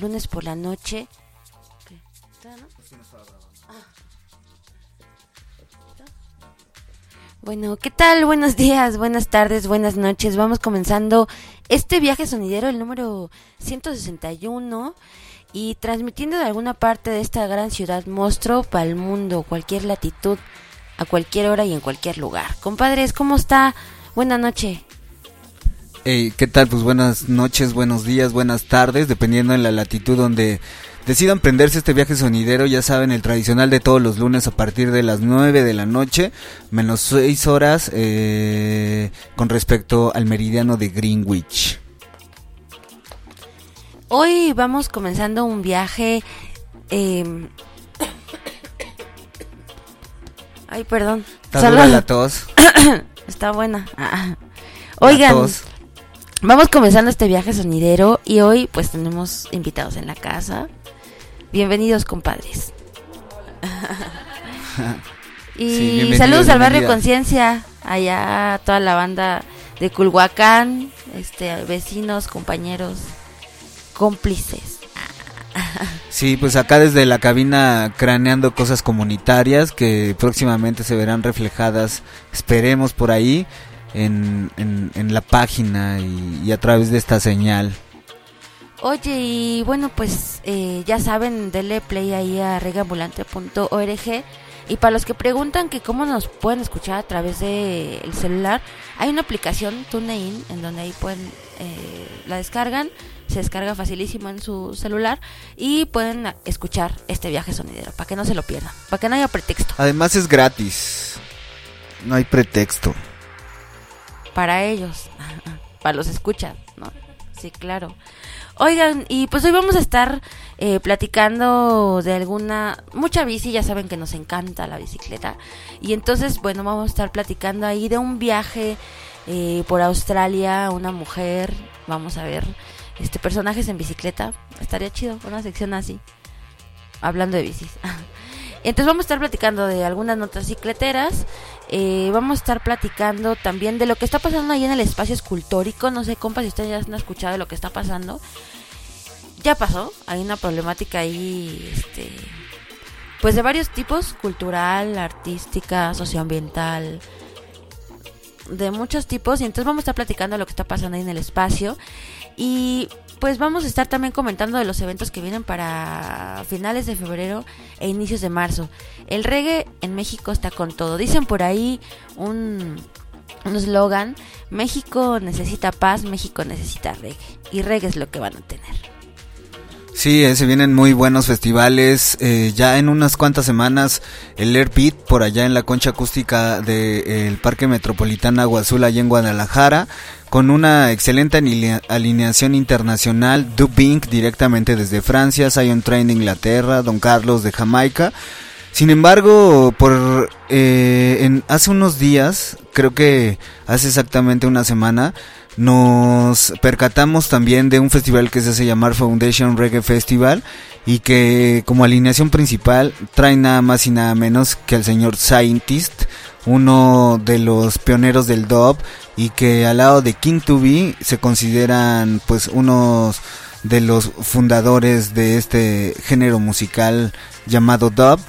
lunes por la noche. Bueno, ¿qué tal? Buenos días, buenas tardes, buenas noches. Vamos comenzando este viaje sonidero, el número 161, y transmitiendo de alguna parte de esta gran ciudad monstruo para el mundo, cualquier latitud, a cualquier hora y en cualquier lugar. Compadres, ¿cómo está? Buena noche. Hey, ¿Qué tal? Pues buenas noches, buenos días, buenas tardes, dependiendo de la latitud donde decidan prenderse este viaje sonidero, ya saben, el tradicional de todos los lunes a partir de las 9 de la noche, menos 6 horas eh, con respecto al meridiano de Greenwich. Hoy vamos comenzando un viaje... Eh... Ay, perdón. Está dura la tos. Está buena. Ah. Oigan, vamos comenzando este viaje sonidero y hoy pues tenemos invitados en la casa. Bienvenidos, compadres. y saludos al barrio Conciencia, allá toda la banda de Culhuacán, este, vecinos, compañeros, cómplices. Sí, pues acá desde la cabina craneando cosas comunitarias que próximamente se verán reflejadas, esperemos por ahí, en, en, la página y a través de esta señal. Oye, y bueno, pues eh, ya saben, denle play ahí a regambulante.org. Y para los que preguntan que cómo nos pueden escuchar a través del el celular, hay una aplicación TuneIn en donde ahí pueden, eh, la descargan, se descarga facilísimo en su celular y pueden escuchar este viaje sonidero, para que no se lo pierdan, para que no haya pretexto. Además es gratis, no hay pretexto. Para ellos, para los escuchas, ¿no? Sí, claro. Oigan, y pues hoy vamos a estar eh, platicando de alguna, mucha bici, ya saben que nos encanta la bicicleta. Y entonces, bueno, vamos a estar platicando ahí de un viaje eh, por Australia, una mujer, vamos a ver, este personajes en bicicleta, estaría chido, una sección así, hablando de bicis. Entonces vamos a estar platicando de algunas notas cicleteras, eh, vamos a estar platicando también de lo que está pasando ahí en el espacio escultórico, no sé, compas, si ustedes ya han escuchado de lo que está pasando. Ya pasó, hay una problemática ahí, este, pues de varios tipos, cultural, artística, socioambiental, de muchos tipos, y entonces vamos a estar platicando de lo que está pasando ahí en el espacio. Y pues vamos a estar también comentando de los eventos que vienen para finales de febrero e inicios de marzo. El reggae en México está con todo. Dicen por ahí un un eslogan, México necesita paz, México necesita reggae. Y reggae es lo que van a tener. Sí, eh, se vienen muy buenos festivales. Eh, ya en unas cuantas semanas, el Air Beat por allá en la concha acústica del Parque Metropolitano Agua Azul, allá en Guadalajara, con una excelente alineación internacional. Dubink directamente desde Francia, Zion Train de Inglaterra, Don Carlos de Jamaica. Sin embargo, por eh, en, hace unos días, creo que hace exactamente una semana, nos percatamos también de un festival que se hace llamar Foundation Reggae Festival y que como alineación principal trae nada más y nada menos que al señor Scientist, uno de los pioneros del dub y que al lado de King to Be se consideran pues unos de los fundadores de este género musical llamado dub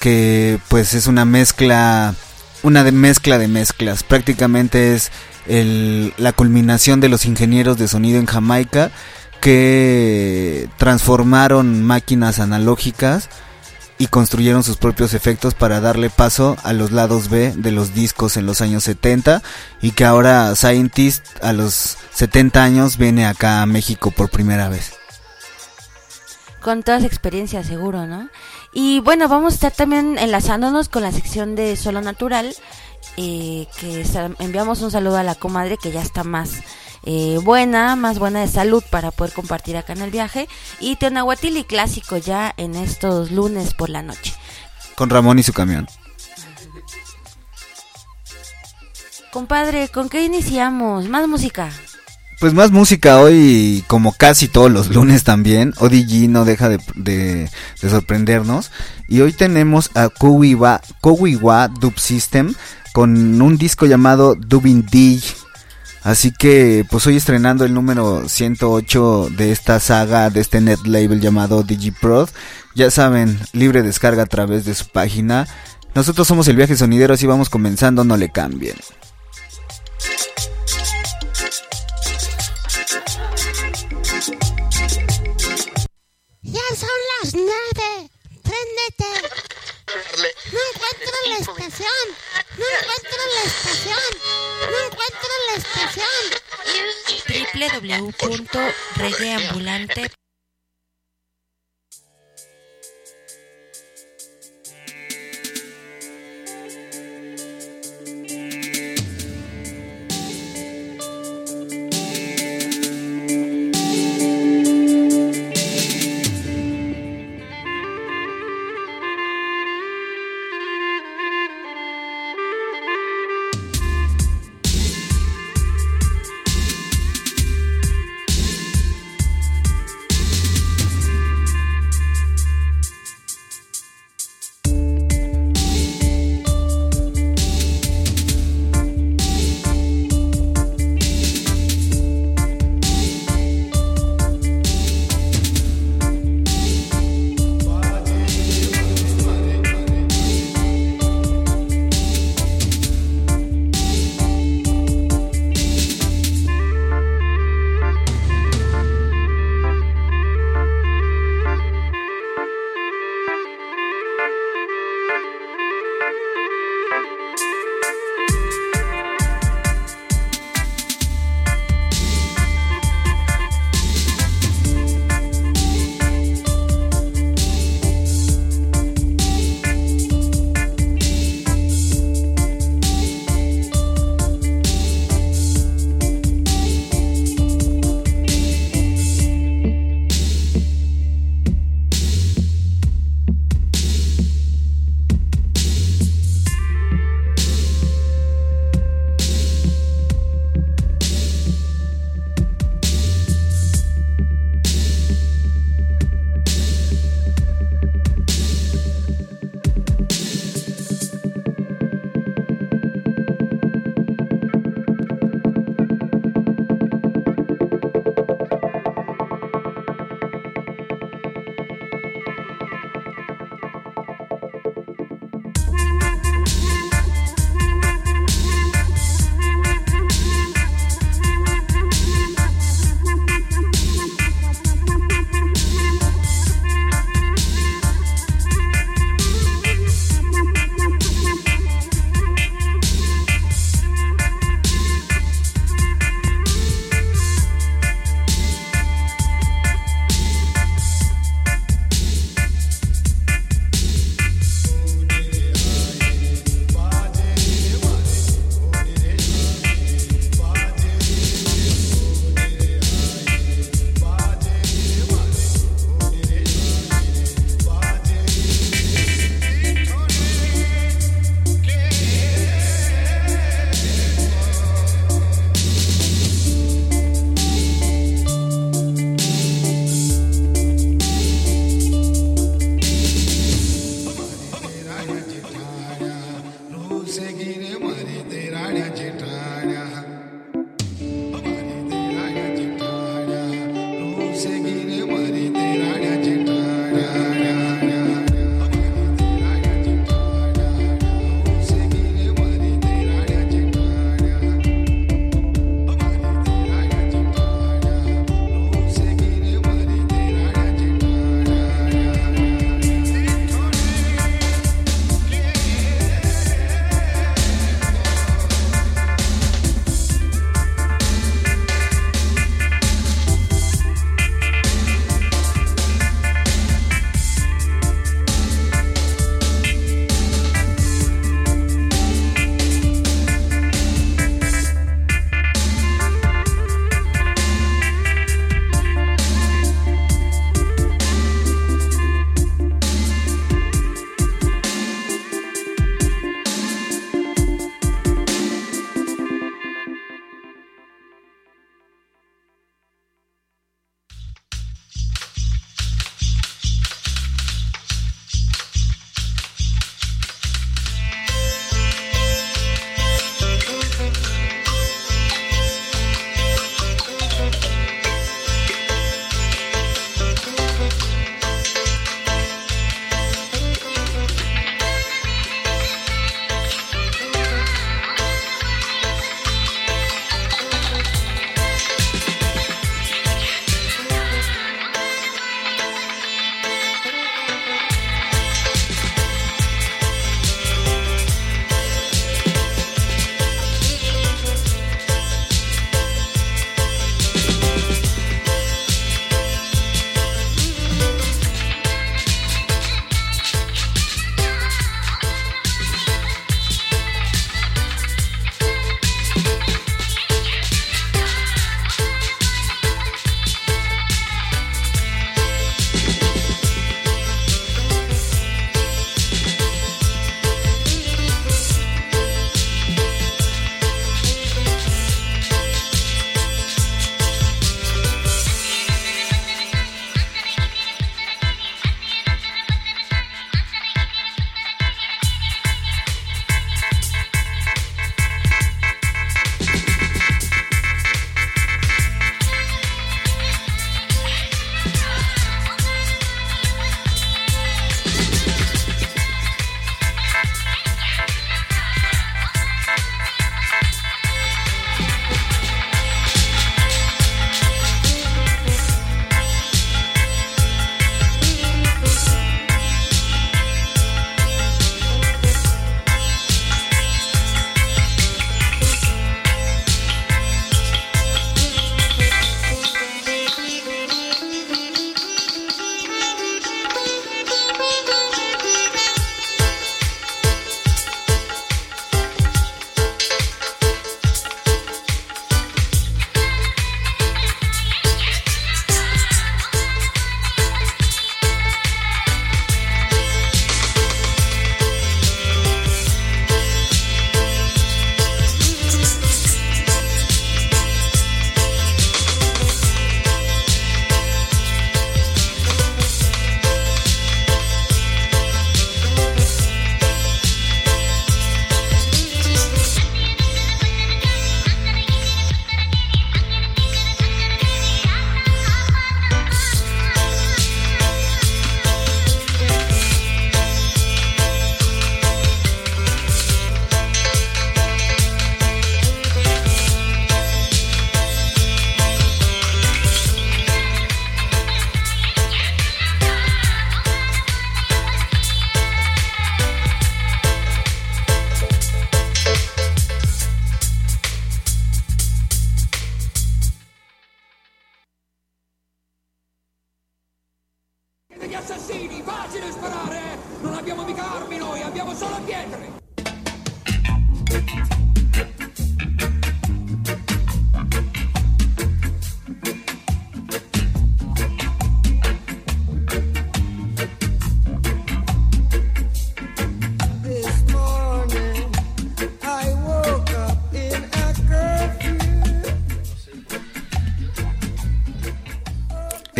que pues es una mezcla una de mezcla de mezclas. Prácticamente es el, la culminación de los ingenieros de sonido en Jamaica que transformaron máquinas analógicas y construyeron sus propios efectos para darle paso a los lados B de los discos en los años 70 y que ahora Scientist a los 70 años viene acá a México por primera vez. Con todas experiencias seguro, ¿no? Y bueno, vamos a estar también enlazándonos con la sección de Solo Natural eh, que enviamos un saludo a la comadre que ya está más eh, buena, más buena de salud para poder compartir acá en el viaje. Y Tenahuatili clásico ya en estos lunes por la noche. Con Ramón y su camión. Compadre, ¿con qué iniciamos? Más música. Pues más música hoy, como casi todos los lunes también. ODG no deja de, de, sorprendernos. Y hoy tenemos a Kowiwa Dub System con un disco llamado Dubin D. Así que pues hoy estrenando el número 108 de esta saga, de este net label llamado DigiProd. Ya saben, libre descarga a través de su página. Nosotros somos el viaje sonidero, así vamos comenzando, no le cambien. Ya son las nueve. Préndete. No encuentro la estación. No encuentro la estación. No encuentro la estación. www.reggaeambulante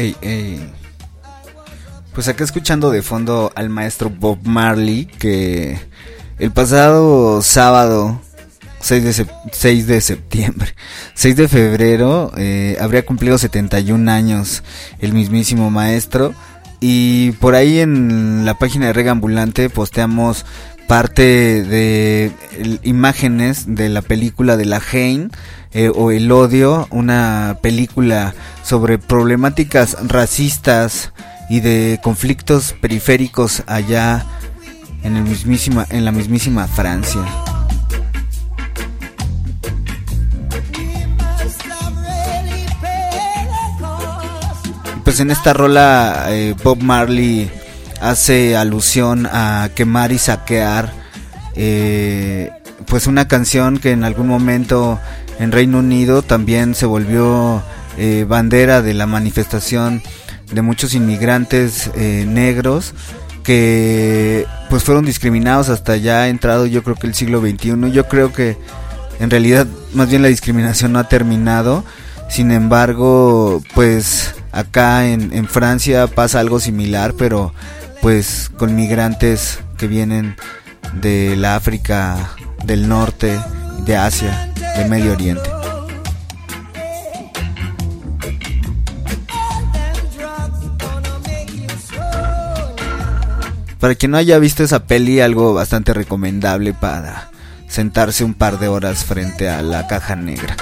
Ey, ey. Pues acá escuchando de fondo al maestro Bob Marley que el pasado sábado 6 de, sep- 6 de septiembre, 6 de febrero, eh, habría cumplido 71 años el mismísimo maestro. Y por ahí en la página de Rega Ambulante posteamos parte de imágenes de la película de la Jane eh, o El Odio, una película sobre problemáticas racistas y de conflictos periféricos allá en, el mismísima, en la mismísima Francia. Pues en esta rola eh, Bob Marley hace alusión a quemar y saquear eh, pues una canción que en algún momento en Reino Unido también se volvió eh, bandera de la manifestación de muchos inmigrantes eh, negros que pues fueron discriminados hasta ya entrado yo creo que el siglo XXI yo creo que en realidad más bien la discriminación no ha terminado. Sin embargo pues acá en, en Francia pasa algo similar pero pues con migrantes que vienen de la África del norte de Asia de Medio Oriente Para quien no haya visto esa peli, algo bastante recomendable para sentarse un par de horas frente a la caja negra.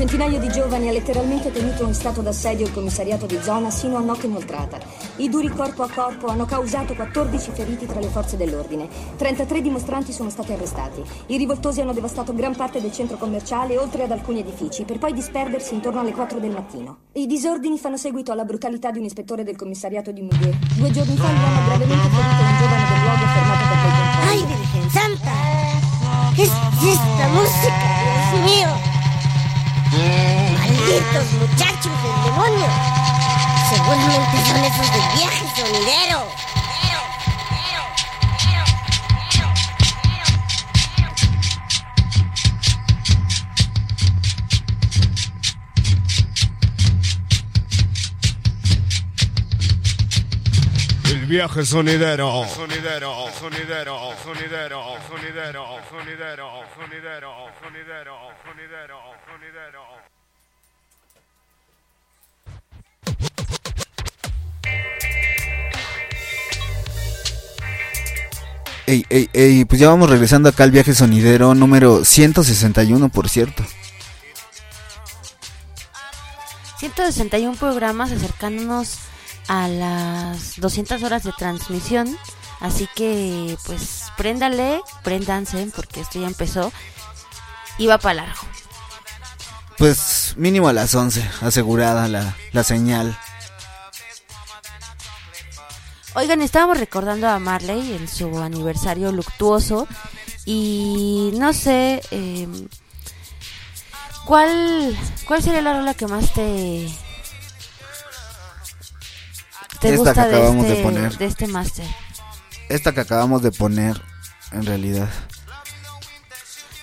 Centinaio di giovani ha letteralmente tenuto in stato d'assedio il commissariato di zona sino a notte inoltrata. I duri corpo a corpo hanno causato 14 feriti tra le forze dell'ordine. 33 dimostranti sono stati arrestati. I rivoltosi hanno devastato gran parte del centro commerciale, oltre ad alcuni edifici, per poi disperdersi intorno alle 4 del mattino. I disordini fanno seguito alla brutalità di un ispettore del commissariato di Muguet. Due giorni fa gli hanno gravemente ferito un giovane del luogo fermato per quei controlli. ¡Ay, Virgen Santa! ¿Qué es esta música, Dios mío? ¡Malditos muchachos del demonio! Seguramente son esos del viaje sonidero. Viaje sonidero. Sonidero, sonidero, sonidero, sonidero, sonidero, sonidero, sonidero, sonidero, sonidero. Ey, ey, ey, pues ya vamos regresando acá al viaje sonidero número 161, por cierto. 161 programas acercándonos a las 200 horas de transmisión Así que, pues, préndale, préndanse, porque esto ya empezó. Y va para largo. Pues mínimo a las 11, asegurada la, la señal. Oigan, estábamos recordando a Marley en su aniversario luctuoso. Y no sé, eh, ¿cuál, ¿cuál sería la rola que más te, te Esta gusta que acabamos de este, poner. de este máster? Esta que acabamos de poner, en realidad.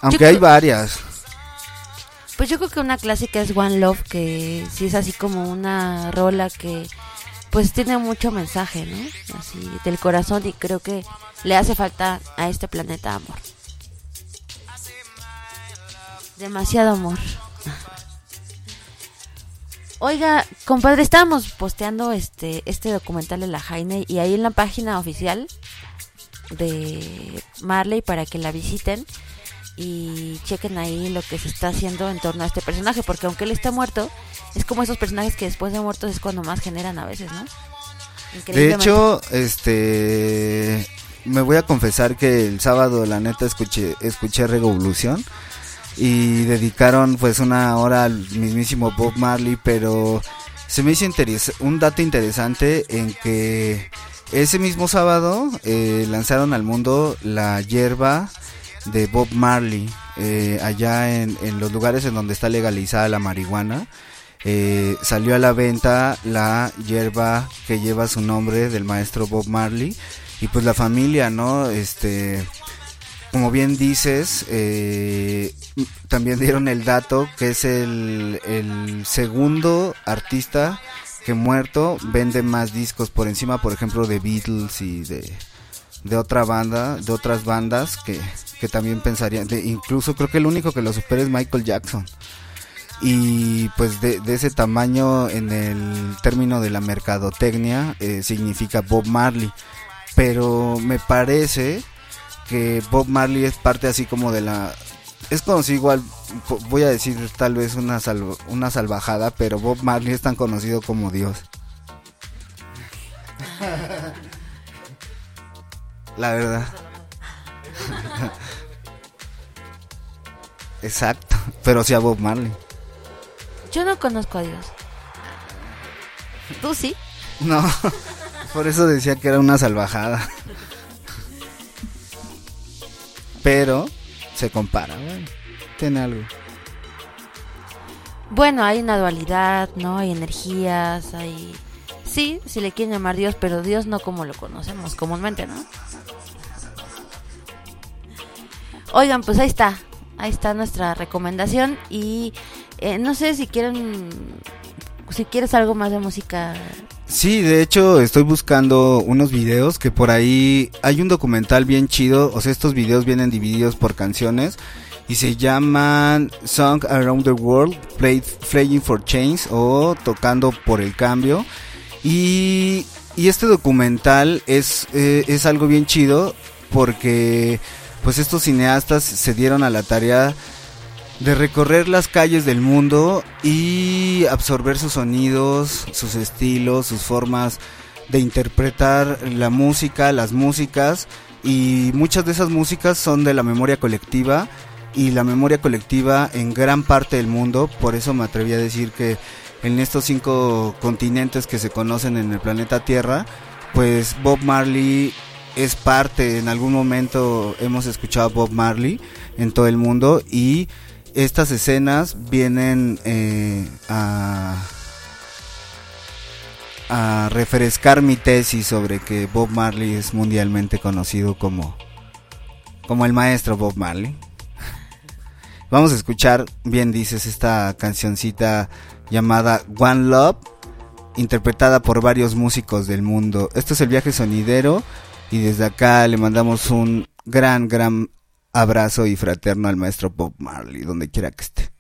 Aunque Yo hay creo- varias. Pues yo creo que una clásica es One Love, que sí es así como una rola que pues tiene mucho mensaje, ¿no? Así del corazón y creo que le hace falta a este planeta amor. Demasiado amor. Oiga, compadre, estábamos posteando este este documental de la Jaime y ahí en la página oficial de Marley para que la visiten y chequen ahí lo que se está haciendo en torno a este personaje, porque aunque él está muerto, es como esos personajes que después de muertos es cuando más generan a veces, ¿no? De hecho, este me voy a confesar que el sábado la neta escuché escuché Revolución y dedicaron pues una hora al mismísimo Bob Marley, pero se me hizo un dato interesante en que ese mismo sábado eh, lanzaron al mundo la hierba de Bob Marley eh, allá en, en los lugares en donde está legalizada la marihuana. eh, salió a la venta la hierba que lleva su nombre del maestro Bob Marley y pues la familia, ¿no? Este, como bien dices, eh, también dieron el dato que es el, segundo artista que muerto vende más discos por encima, por ejemplo, de Beatles y de, de otra banda, de otras bandas que, que también pensarían, de- incluso creo que el único que lo supera es Michael Jackson. Y pues de, de ese tamaño en el término de la mercadotecnia eh, significa Bob Marley. Pero me parece que Bob Marley es parte así como de la... Es conocido igual, voy a decir tal vez una, salv- una salvajada, pero Bob Marley es tan conocido como Dios. La verdad. Exacto, pero sí a Bob Marley. Yo no conozco a Dios. ¿Tú sí? No, por eso decía que era una salvajada. Pero se compara, bueno, tiene algo. Bueno, hay una dualidad, ¿no? Hay energías, hay... Sí, si le quieren llamar Dios, pero Dios no como lo conocemos comúnmente, ¿no? Oigan, pues ahí está. Ahí está nuestra recomendación y eh, no sé si quieren... Si quieres algo más de música... Sí, de hecho estoy buscando unos videos que por ahí hay un documental bien chido, o sea, estos videos vienen divididos por canciones y se llaman Song Around the World, Play, Playing for Change o Tocando por el Cambio. Y, y este documental es, eh, es algo bien chido porque pues estos cineastas se dieron a la tarea de recorrer las calles del mundo y absorber sus sonidos, sus estilos, sus formas de interpretar la música, las músicas. Y muchas de esas músicas son de la memoria colectiva y la memoria colectiva en gran parte del mundo, por eso me atreví a decir que en estos cinco continentes que se conocen en el planeta Tierra, pues Bob Marley es parte, en algún momento hemos escuchado a Bob Marley en todo el mundo y estas escenas vienen eh, a, a refrescar mi tesis sobre que Bob Marley es mundialmente conocido como, como el maestro Bob Marley. Vamos a escuchar, bien dices, esta cancioncita llamada One Love, interpretada por varios músicos del mundo. Esto es el viaje sonidero y desde acá le mandamos un gran, gran abrazo y fraterno al maestro Bob Marley, donde quiera que esté.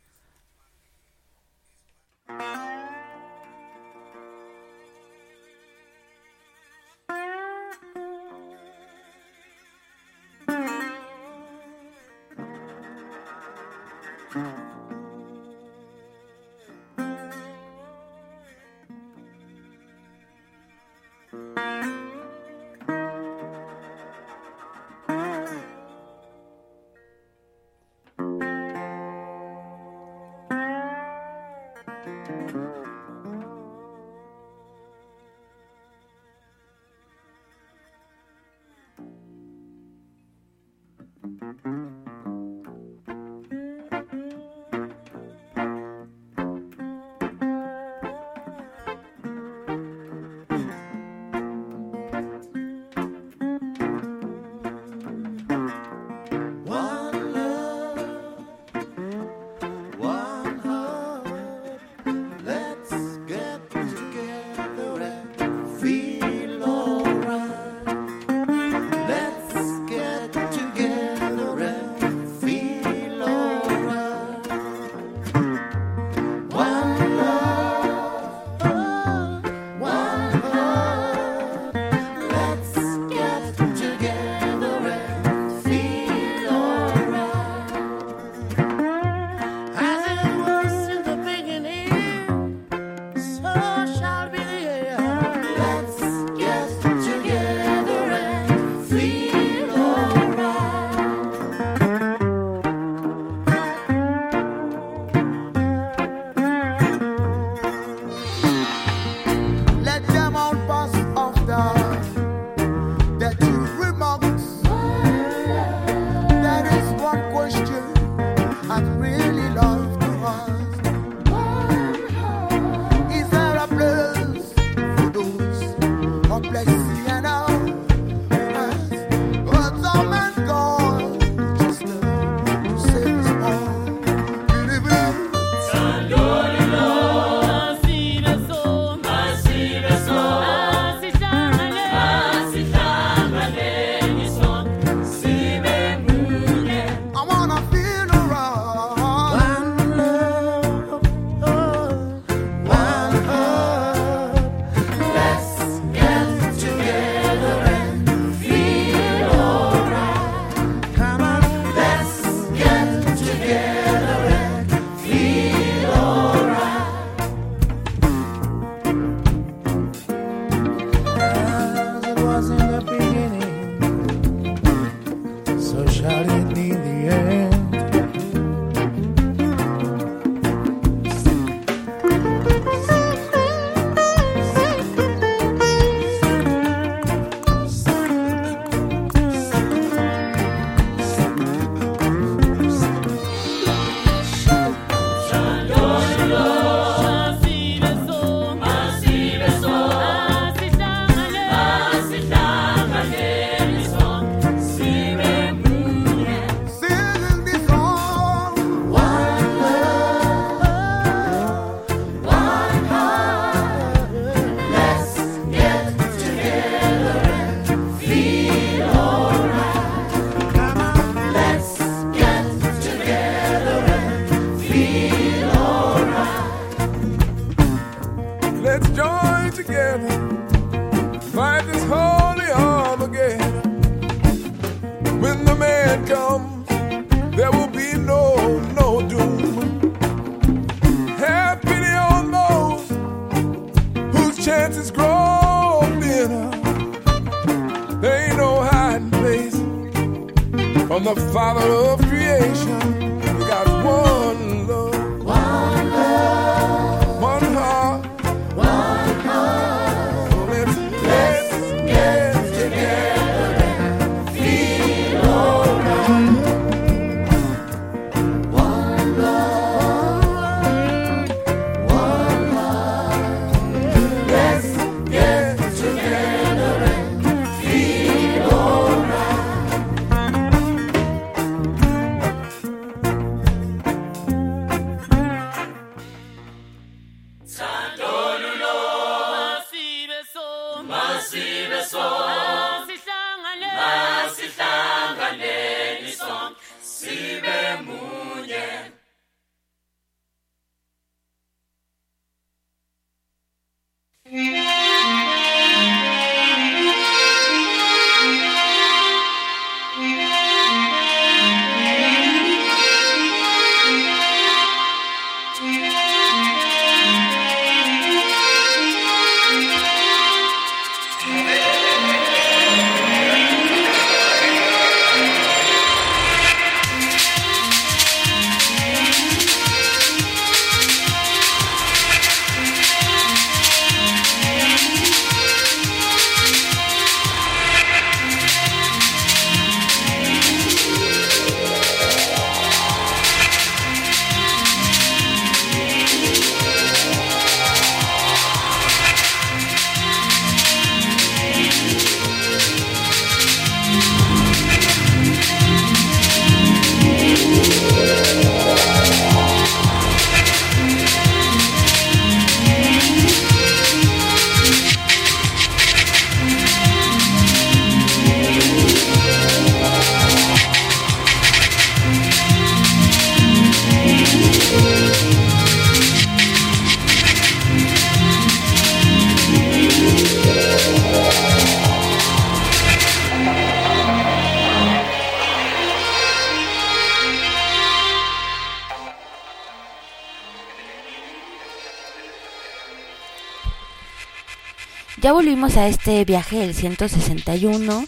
A este viaje el 161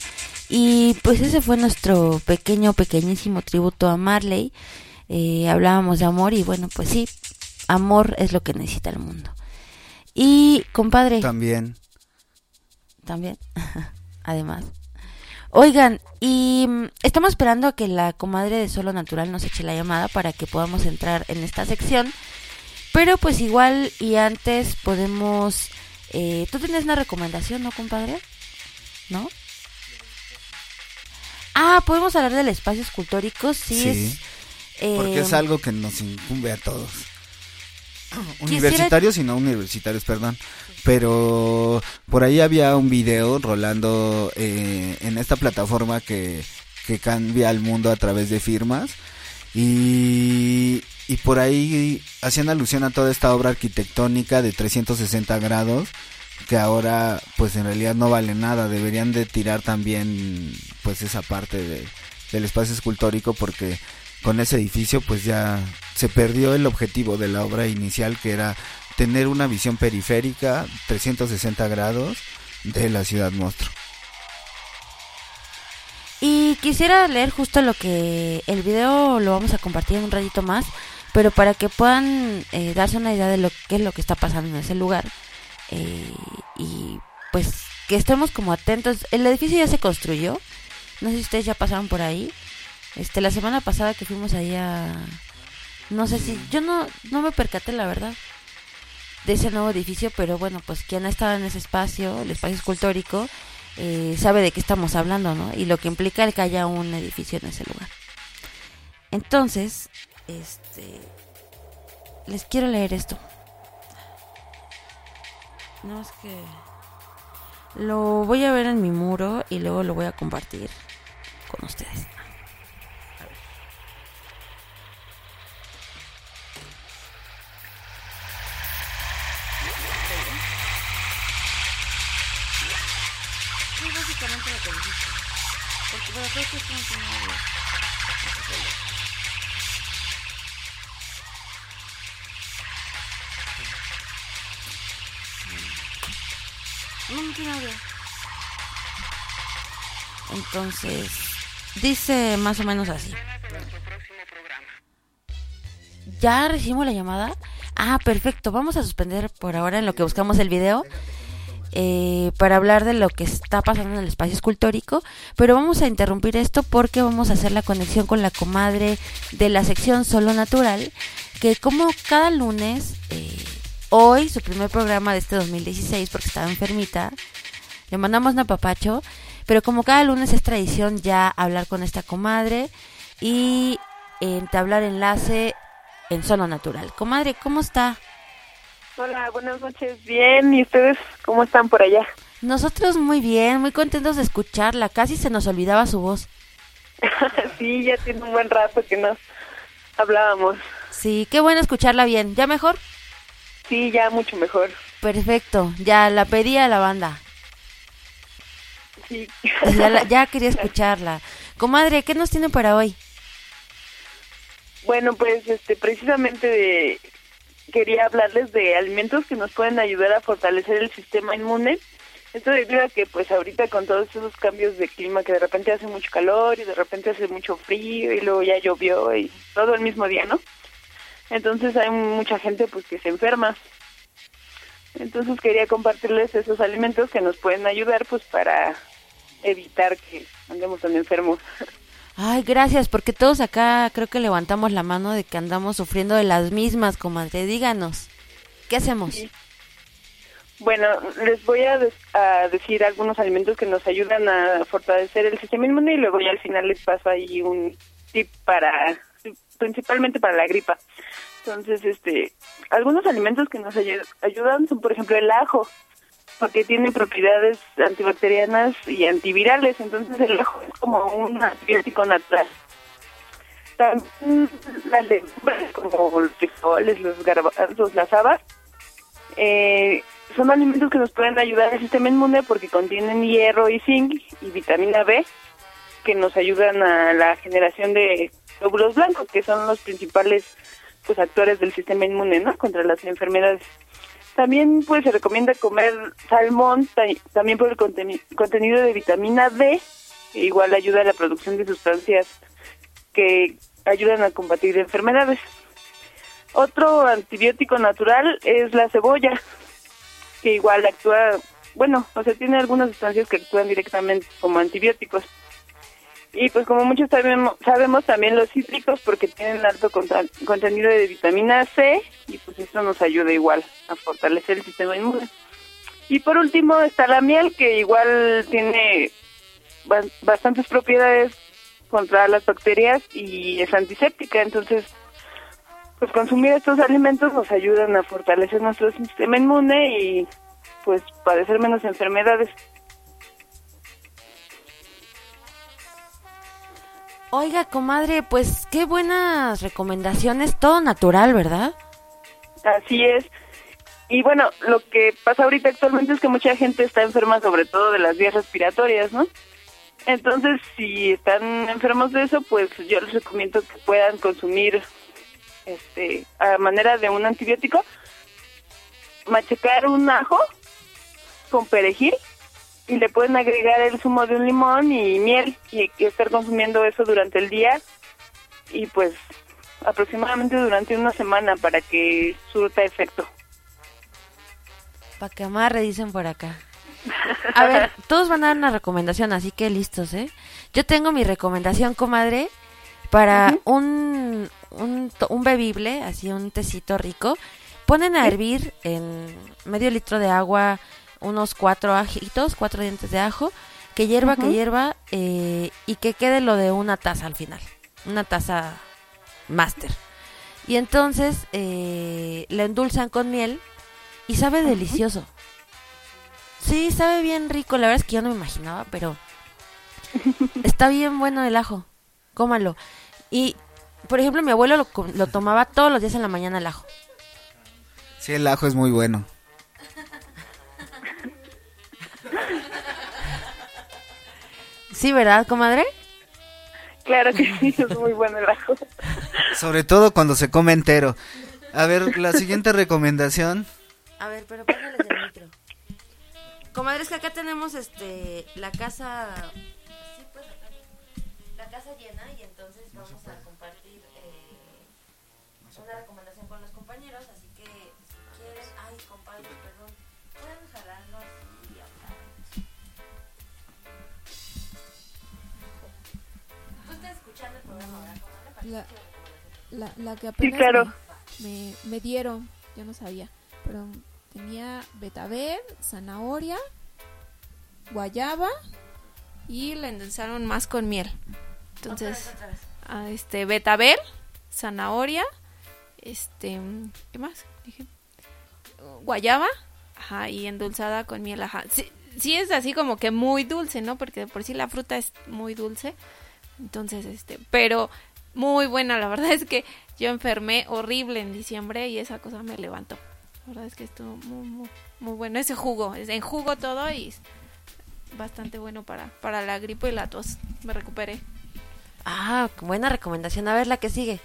y pues ese fue nuestro pequeño, pequeñísimo tributo a Marley. Eh, hablábamos de amor y bueno, pues sí, amor es lo que necesita el mundo. Y compadre, También. también, además. Oigan, y mm, estamos esperando a que la comadre de Solo Natural nos eche la llamada para que podamos entrar en esta sección. Pero pues igual y antes podemos... Eh, Tú tienes una recomendación, ¿no, compadre? ¿No? Ah, podemos hablar del espacio escultórico, sí. Sí. es, eh, Porque es algo que nos incumbe a todos. Universitarios y no universitarios, perdón. Pero por ahí había un video rolando eh, en esta plataforma que, que cambia el mundo a través de firmas. Y, y por ahí hacían alusión a toda esta obra arquitectónica de 360 grados que ahora pues en realidad no vale nada. Deberían de tirar también pues esa parte de, del espacio escultórico porque con ese edificio pues ya se perdió el objetivo de la obra inicial que era tener una visión periférica 360 grados de la ciudad monstruo. Y quisiera leer justo lo que el video lo vamos a compartir un ratito más, pero para que puedan eh, darse una idea de lo que es lo que está pasando en ese lugar eh, y pues que estemos como atentos. El edificio ya se construyó, no sé si ustedes ya pasaron por ahí. Este la semana pasada que fuimos ahí a no sé si yo no no me percaté la verdad de ese nuevo edificio, pero bueno, pues quien ha estado en ese espacio, el espacio escultórico, eh, sabe de qué estamos hablando, ¿no? Y lo que implica el que haya un edificio en ese lugar. Entonces, este, les quiero leer esto. No es que lo voy a ver en mi muro y luego lo voy a compartir con ustedes. Básicamente lo que dijiste. Porque para que esto es todo. Entonces, dice más o menos así. ¿Ya recibimos la llamada? Ah, perfecto. Vamos a suspender por ahora en lo que buscamos el video. eh, para hablar de lo que está pasando en el espacio escultórico, pero vamos a interrumpir esto porque vamos a hacer la conexión con la comadre de la sección Solo Natural, que como cada lunes, eh, hoy su primer programa de este 2016 porque estaba enfermita, le mandamos un apapacho, pero como cada lunes es tradición ya hablar con esta comadre y entablar enlace en Solo Natural. Comadre, ¿cómo está? Hola, buenas noches. Bien, ¿y ustedes cómo están por allá? Nosotros muy bien, muy contentos de escucharla. Casi se nos olvidaba su voz. sí, ya tiene un buen rato que nos hablábamos. Sí, qué bueno escucharla bien. ¿Ya mejor? Sí, ya mucho mejor. Perfecto, ya la pedí a la banda. Sí. Ya, la- ya quería escucharla. Comadre, ¿qué nos tiene para hoy? Bueno, pues este precisamente de- quería hablarles de alimentos que nos pueden ayudar a fortalecer el sistema inmune. Esto debido a que pues ahorita con todos esos cambios de clima que de repente hace mucho calor y de repente hace mucho frío y luego ya llovió y todo el mismo día, ¿no? Entonces hay mucha gente pues que se enferma. Entonces quería compartirles esos alimentos que nos pueden ayudar pues para evitar que andemos tan enfermos. Ay, gracias, porque todos acá creo que levantamos la mano de que andamos sufriendo de las mismas, comadre. Díganos, ¿qué hacemos? Bueno, les voy a, a decir algunos alimentos que nos ayudan a fortalecer el sistema inmune y luego ya al final les paso ahí un tip para, principalmente para la gripa. Entonces, este, algunos alimentos que nos ayu- ayudan son, por ejemplo, el ajo, porque tiene propiedades antibacterianas y antivirales. Entonces, el ajo es como un antibiótico natural. También las legumbres, como los frijoles, los garbanzos, las habas, eh, son alimentos que nos pueden ayudar al sistema inmune porque contienen hierro y zinc y vitamina B que nos ayudan a la generación de glóbulos blancos que son los principales pues actores del sistema inmune no contra las enfermedades. También pues se recomienda comer salmón ta- también por el conteni- contenido de vitamina D que igual ayuda a la producción de sustancias que ayudan a combatir enfermedades. Otro antibiótico natural es la cebolla, que igual actúa, bueno, o sea, tiene algunas sustancias que actúan directamente como antibióticos. Y pues como muchos sabemos, sabemos también los cítricos porque tienen alto contenido de vitamina C y pues esto nos ayuda igual a fortalecer el sistema inmune. Y por último está la miel que igual tiene ba- bastantes propiedades contra las bacterias y es antiséptica, entonces pues consumir estos alimentos nos ayudan a fortalecer nuestro sistema inmune y pues padecer menos enfermedades. Oiga, comadre, pues qué buenas recomendaciones, todo natural, ¿verdad? Así es. Y bueno, lo que pasa ahorita actualmente es que mucha gente está enferma sobre todo de las vías respiratorias, ¿no? Entonces, si están enfermos de eso, pues yo les recomiendo que puedan consumir este a manera de un antibiótico machacar un ajo con perejil y le pueden agregar el zumo de un limón y miel y, y estar consumiendo eso durante el día y pues aproximadamente durante una semana para que surta efecto. Pa' que amarre, dicen por acá. A ver, todos van a dar una recomendación, así que listos, ¿eh? Yo tengo mi recomendación, comadre, para un, un, un bebible, así un tecito rico. Ponen a hervir en medio litro de agua unos cuatro ajitos, cuatro dientes de ajo, que hierva, que hierva, eh, y que quede lo de una taza al final. Una taza máster. Y entonces eh, le endulzan con miel y sabe delicioso. Sí, sabe bien rico. La verdad es que yo no me imaginaba, pero está bien bueno el ajo. Cómalo. Y, por ejemplo, mi abuelo lo, co- lo tomaba todos los días en la mañana el ajo. Sí, el ajo es muy bueno. Sí, ¿verdad, comadre? Claro que sí, es muy bueno el ajo. Sobre todo cuando se come entero. A ver, la siguiente recomendación. A ver, pero póngales el micro. Comadre, es que acá tenemos este la casa. Sí, pues acá. La casa llena y entonces vamos a compartir eh, una recomendación con los compañeros, así que si quieren, ay compadre, perdón, pueden jalarlo así escuchando el programa, ¿verdad, comadre? Para La, la, la que apenas claro. me, me, me dieron, yo no sabía, pero tenía betabel, zanahoria, guayaba y la endulzaron más con miel. Entonces, Otra vez, otra vez. ah, este betabel, zanahoria, este, ¿qué más? Dije guayaba, ajá, y endulzada con miel, ajá. Sí, sí es así como que muy dulce, ¿no? Porque de por sí la fruta es muy dulce. Entonces, este, pero muy buena, la verdad es que yo enfermé horrible en diciembre y esa cosa me levantó. La verdad es que estuvo muy, muy, muy bueno ese jugo, es en jugo todo y es bastante bueno para, para la gripe y la tos. Me recuperé. Ah, buena recomendación. A ver la que sigue.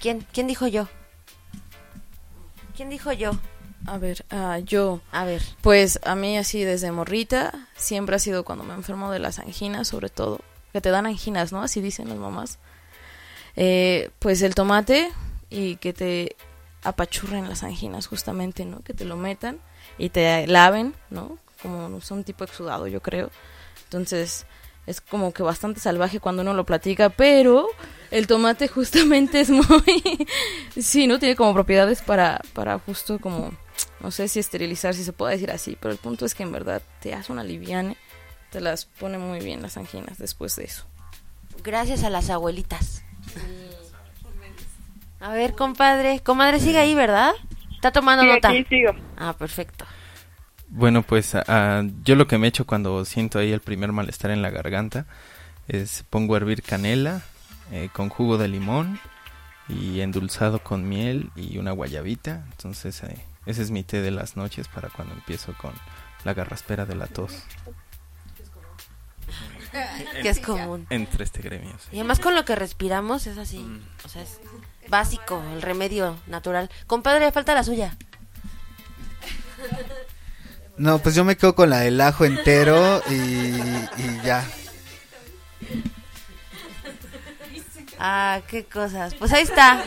¿Quién? ¿Quién dijo yo? ¿Quién dijo yo? A ver, ah, yo, A ver. pues a mí así desde morrita, siempre ha sido cuando me enfermo de las anginas, sobre todo, que te dan anginas, ¿no? Así dicen las mamás. Eh, pues el tomate y que te apachurren las anginas, justamente, ¿no? Que te lo metan y te laven, ¿no? Como es un tipo exudado, yo creo. Entonces, es como que bastante salvaje cuando uno lo platica, pero el tomate justamente es muy... sí, ¿no? Tiene como propiedades para, para justo como... No sé si esterilizar, si se puede decir así, pero el punto es que en verdad te hace una liviane, te las pone muy bien las anginas después de eso. Gracias a las abuelitas. A ver, compadre. Comadre, sigue ahí, ¿verdad? Está tomando Sí, nota. aquí sigo. Ah, perfecto. Bueno, pues ah, yo lo que me echo cuando siento ahí el primer malestar en la garganta es pongo a hervir canela eh, con jugo de limón y endulzado con miel y una guayabita. Entonces eh, ese es mi té de las noches para cuando empiezo con la garraspera de la tos. Que es común. Entre este gremio. sí. Y además con lo que respiramos es así. O sea, es básico, el remedio natural. Compadre, falta la suya. No, pues yo me quedo con la del ajo entero y, y ya. Ah, qué cosas. Pues ahí está.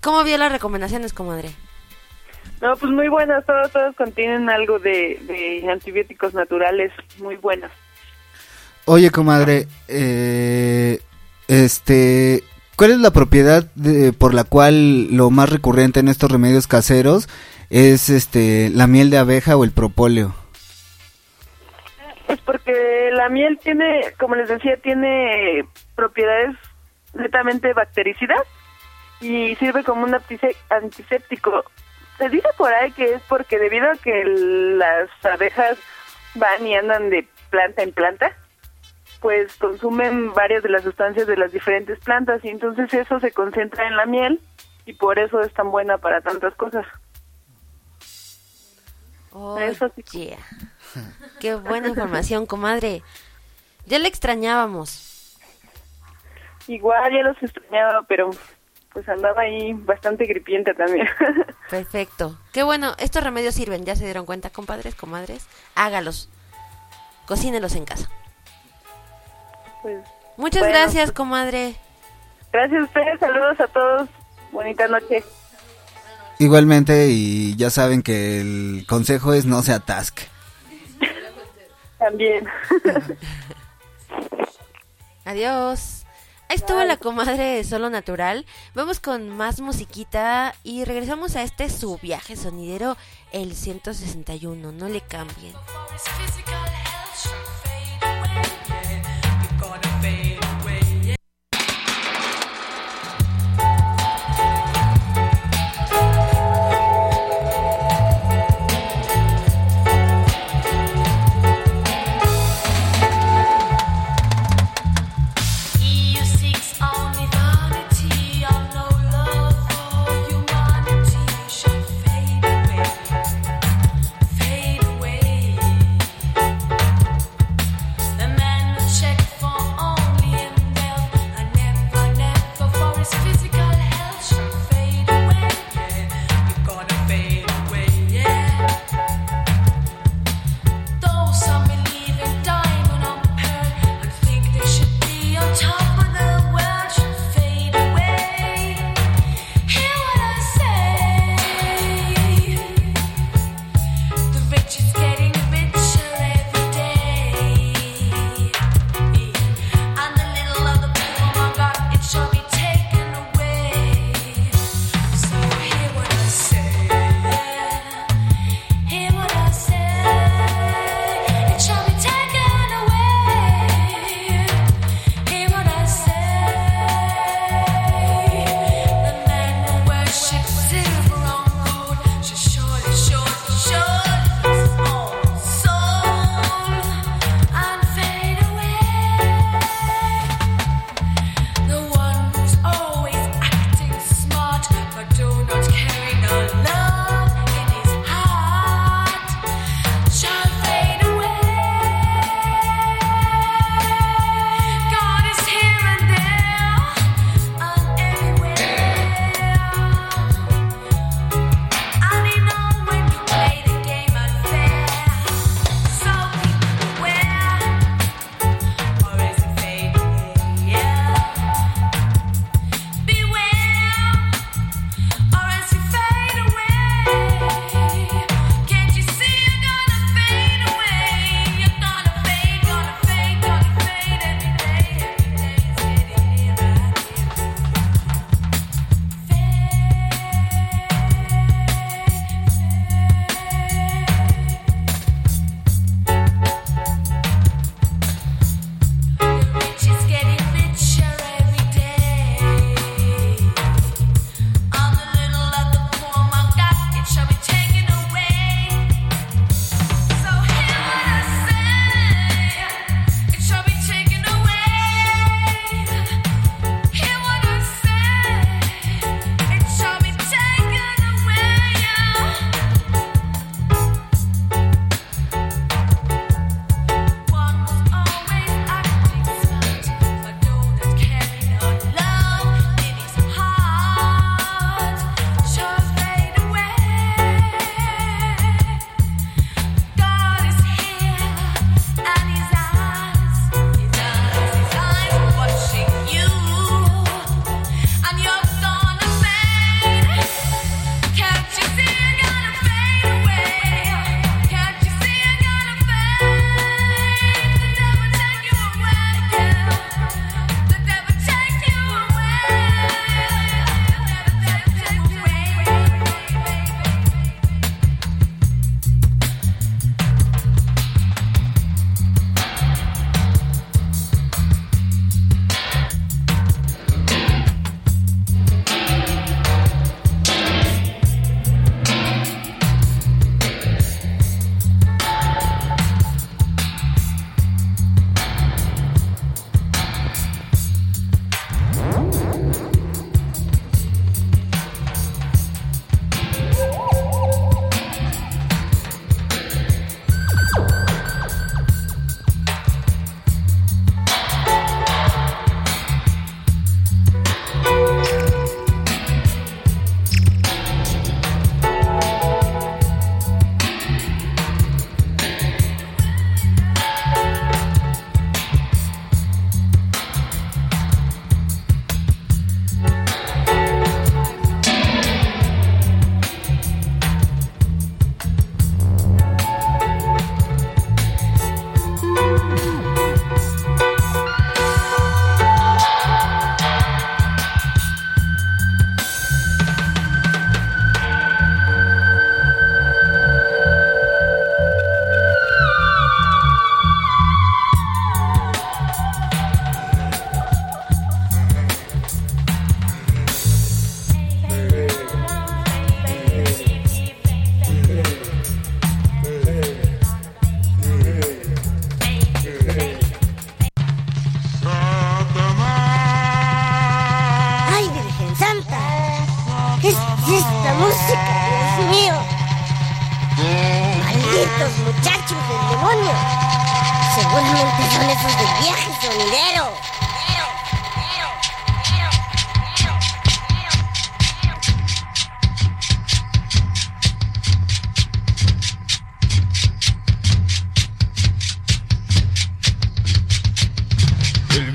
¿Cómo vio las recomendaciones, comadre? No, pues muy buenas, todos, todos contienen algo de, de antibióticos naturales, muy buenas. Oye, comadre, eh, este, ¿cuál es la propiedad de- por la cual lo más recurrente en estos remedios caseros es este la miel de abeja o el propóleo? Pues porque la miel tiene, como les decía, tiene propiedades netamente bactericidas y sirve como un antiséptico. Se dice por ahí que es porque debido a que las abejas van y andan de planta en planta, pues consumen varias de las sustancias de las diferentes plantas y entonces eso se concentra en la miel y por eso es tan buena para tantas cosas. Oh, Eso sí. yeah. Qué buena información, comadre. Ya le extrañábamos. Igual ya los extrañaba, pero pues andaba ahí bastante gripiente también. Perfecto. Qué bueno. Estos remedios sirven. ¿Ya se dieron cuenta, compadres, comadres? Hágalos. Cocínelos en casa. Pues Muchas Bueno, gracias, pues- comadre. gracias a ustedes, saludos a todos, bonita noche. Igualmente, y ya saben que el consejo es no se atasque. También. Adiós. Ahí estuvo la comadre Solo Natural. Vamos con más musiquita y regresamos a este su viaje sonidero, el 161. No le cambien.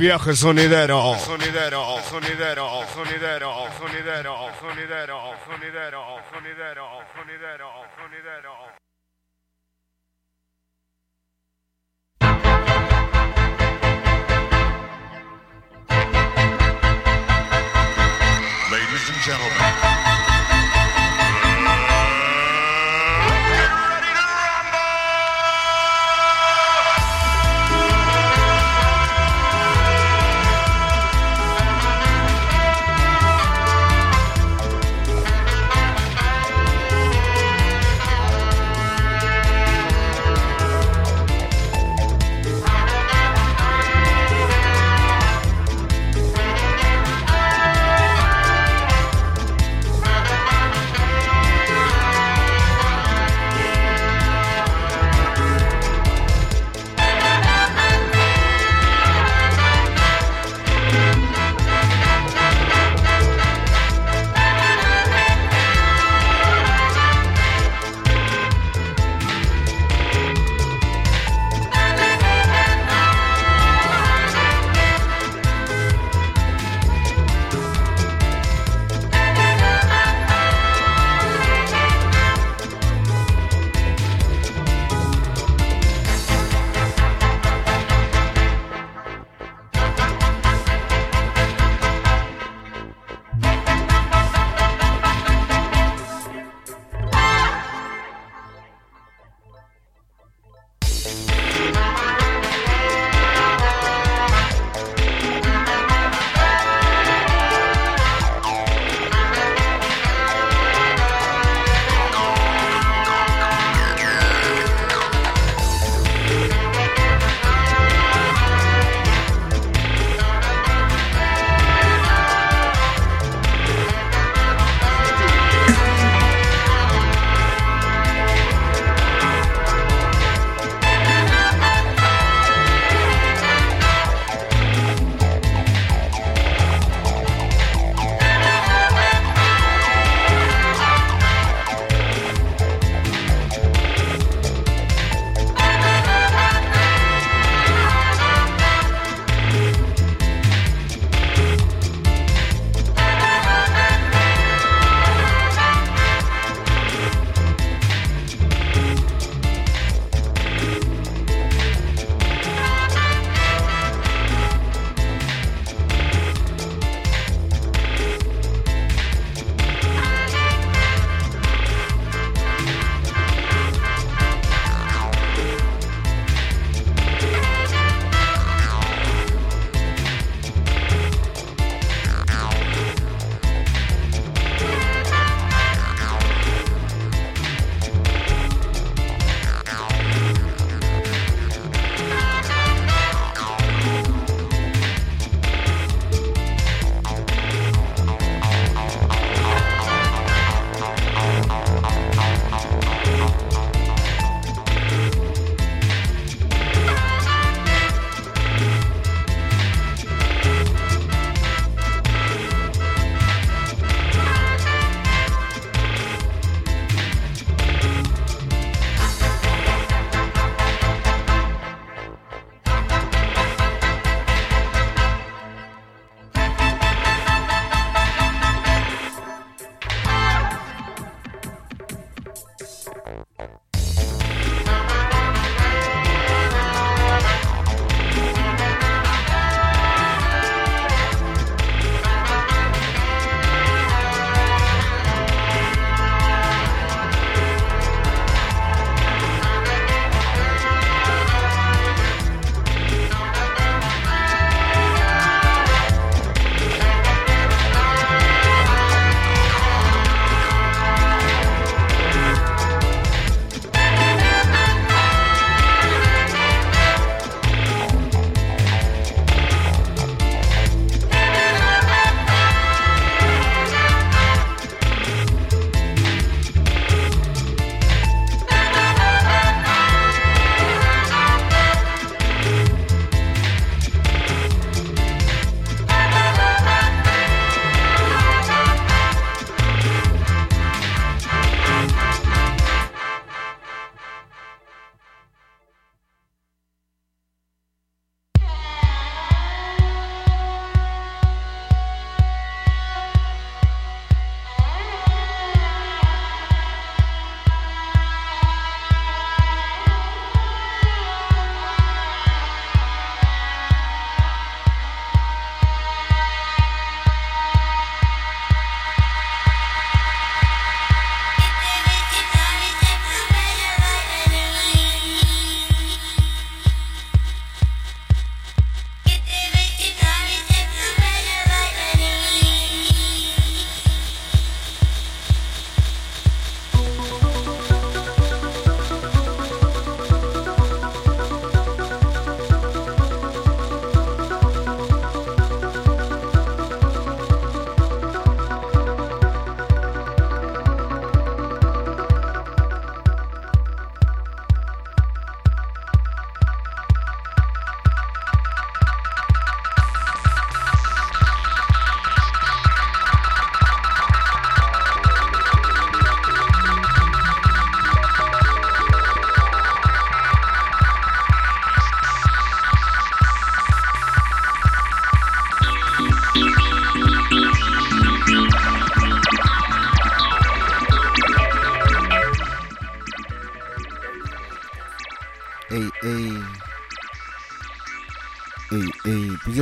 Viaje sonidero. Sonidero, sonidero, sonidero, sonidero, sonidero, sonidero, sonidero, sonidero, sonidero. Ladies and gentlemen.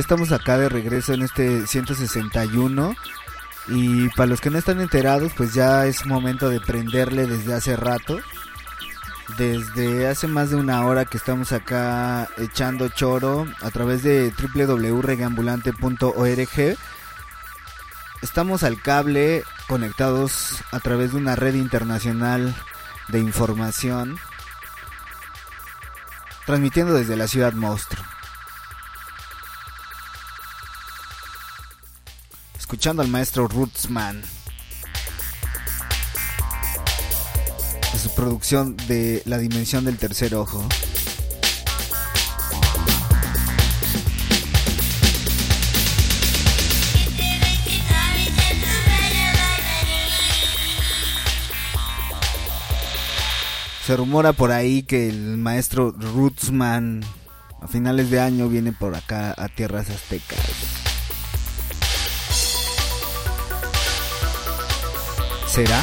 Estamos acá de regreso en este 161. Y para los que no están enterados, pues ya es momento de prenderle desde hace rato. Desde hace más de una hora que estamos acá echando choro a través de www.regeambulante.org. Estamos al cable conectados a través de una red internacional de información. Transmitiendo desde la ciudad monstruo. Escuchando al maestro Rootsman. De su producción de La Dimensión del Tercer Ojo. Se rumora por ahí que el maestro Rootsman a finales de año viene por acá a tierras aztecas. ¿Será?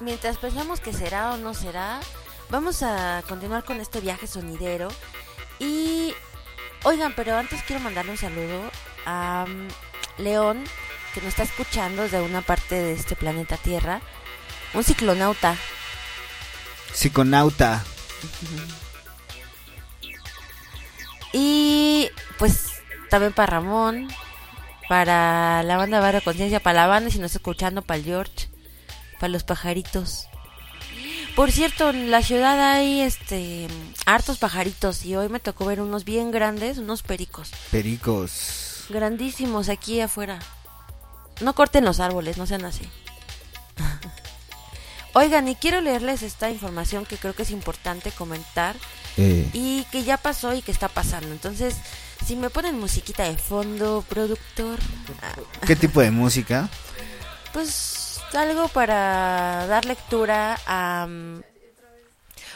Mientras pensamos que será o no será, vamos a continuar con este viaje sonidero. Y, oigan, pero antes quiero mandarle un saludo a mm, León, que nos está escuchando desde una parte de este planeta Tierra. Un ciclonauta. Psiconauta. Y pues también para Ramón, para la banda Barrio Conciencia, para la banda si nos está escuchando, para el George, para los pajaritos. Por cierto, en la ciudad hay este hartos pajaritos y hoy me tocó ver unos bien grandes, unos pericos, Pericos. grandísimos aquí afuera. No corten los árboles, no sean así. Oigan, y quiero leerles esta información que creo que es importante comentar Eh, y que ya pasó y que está pasando. Entonces, si me ponen musiquita de fondo, productor, ah, ¿Qué tipo de música? pues algo para dar lectura a mm,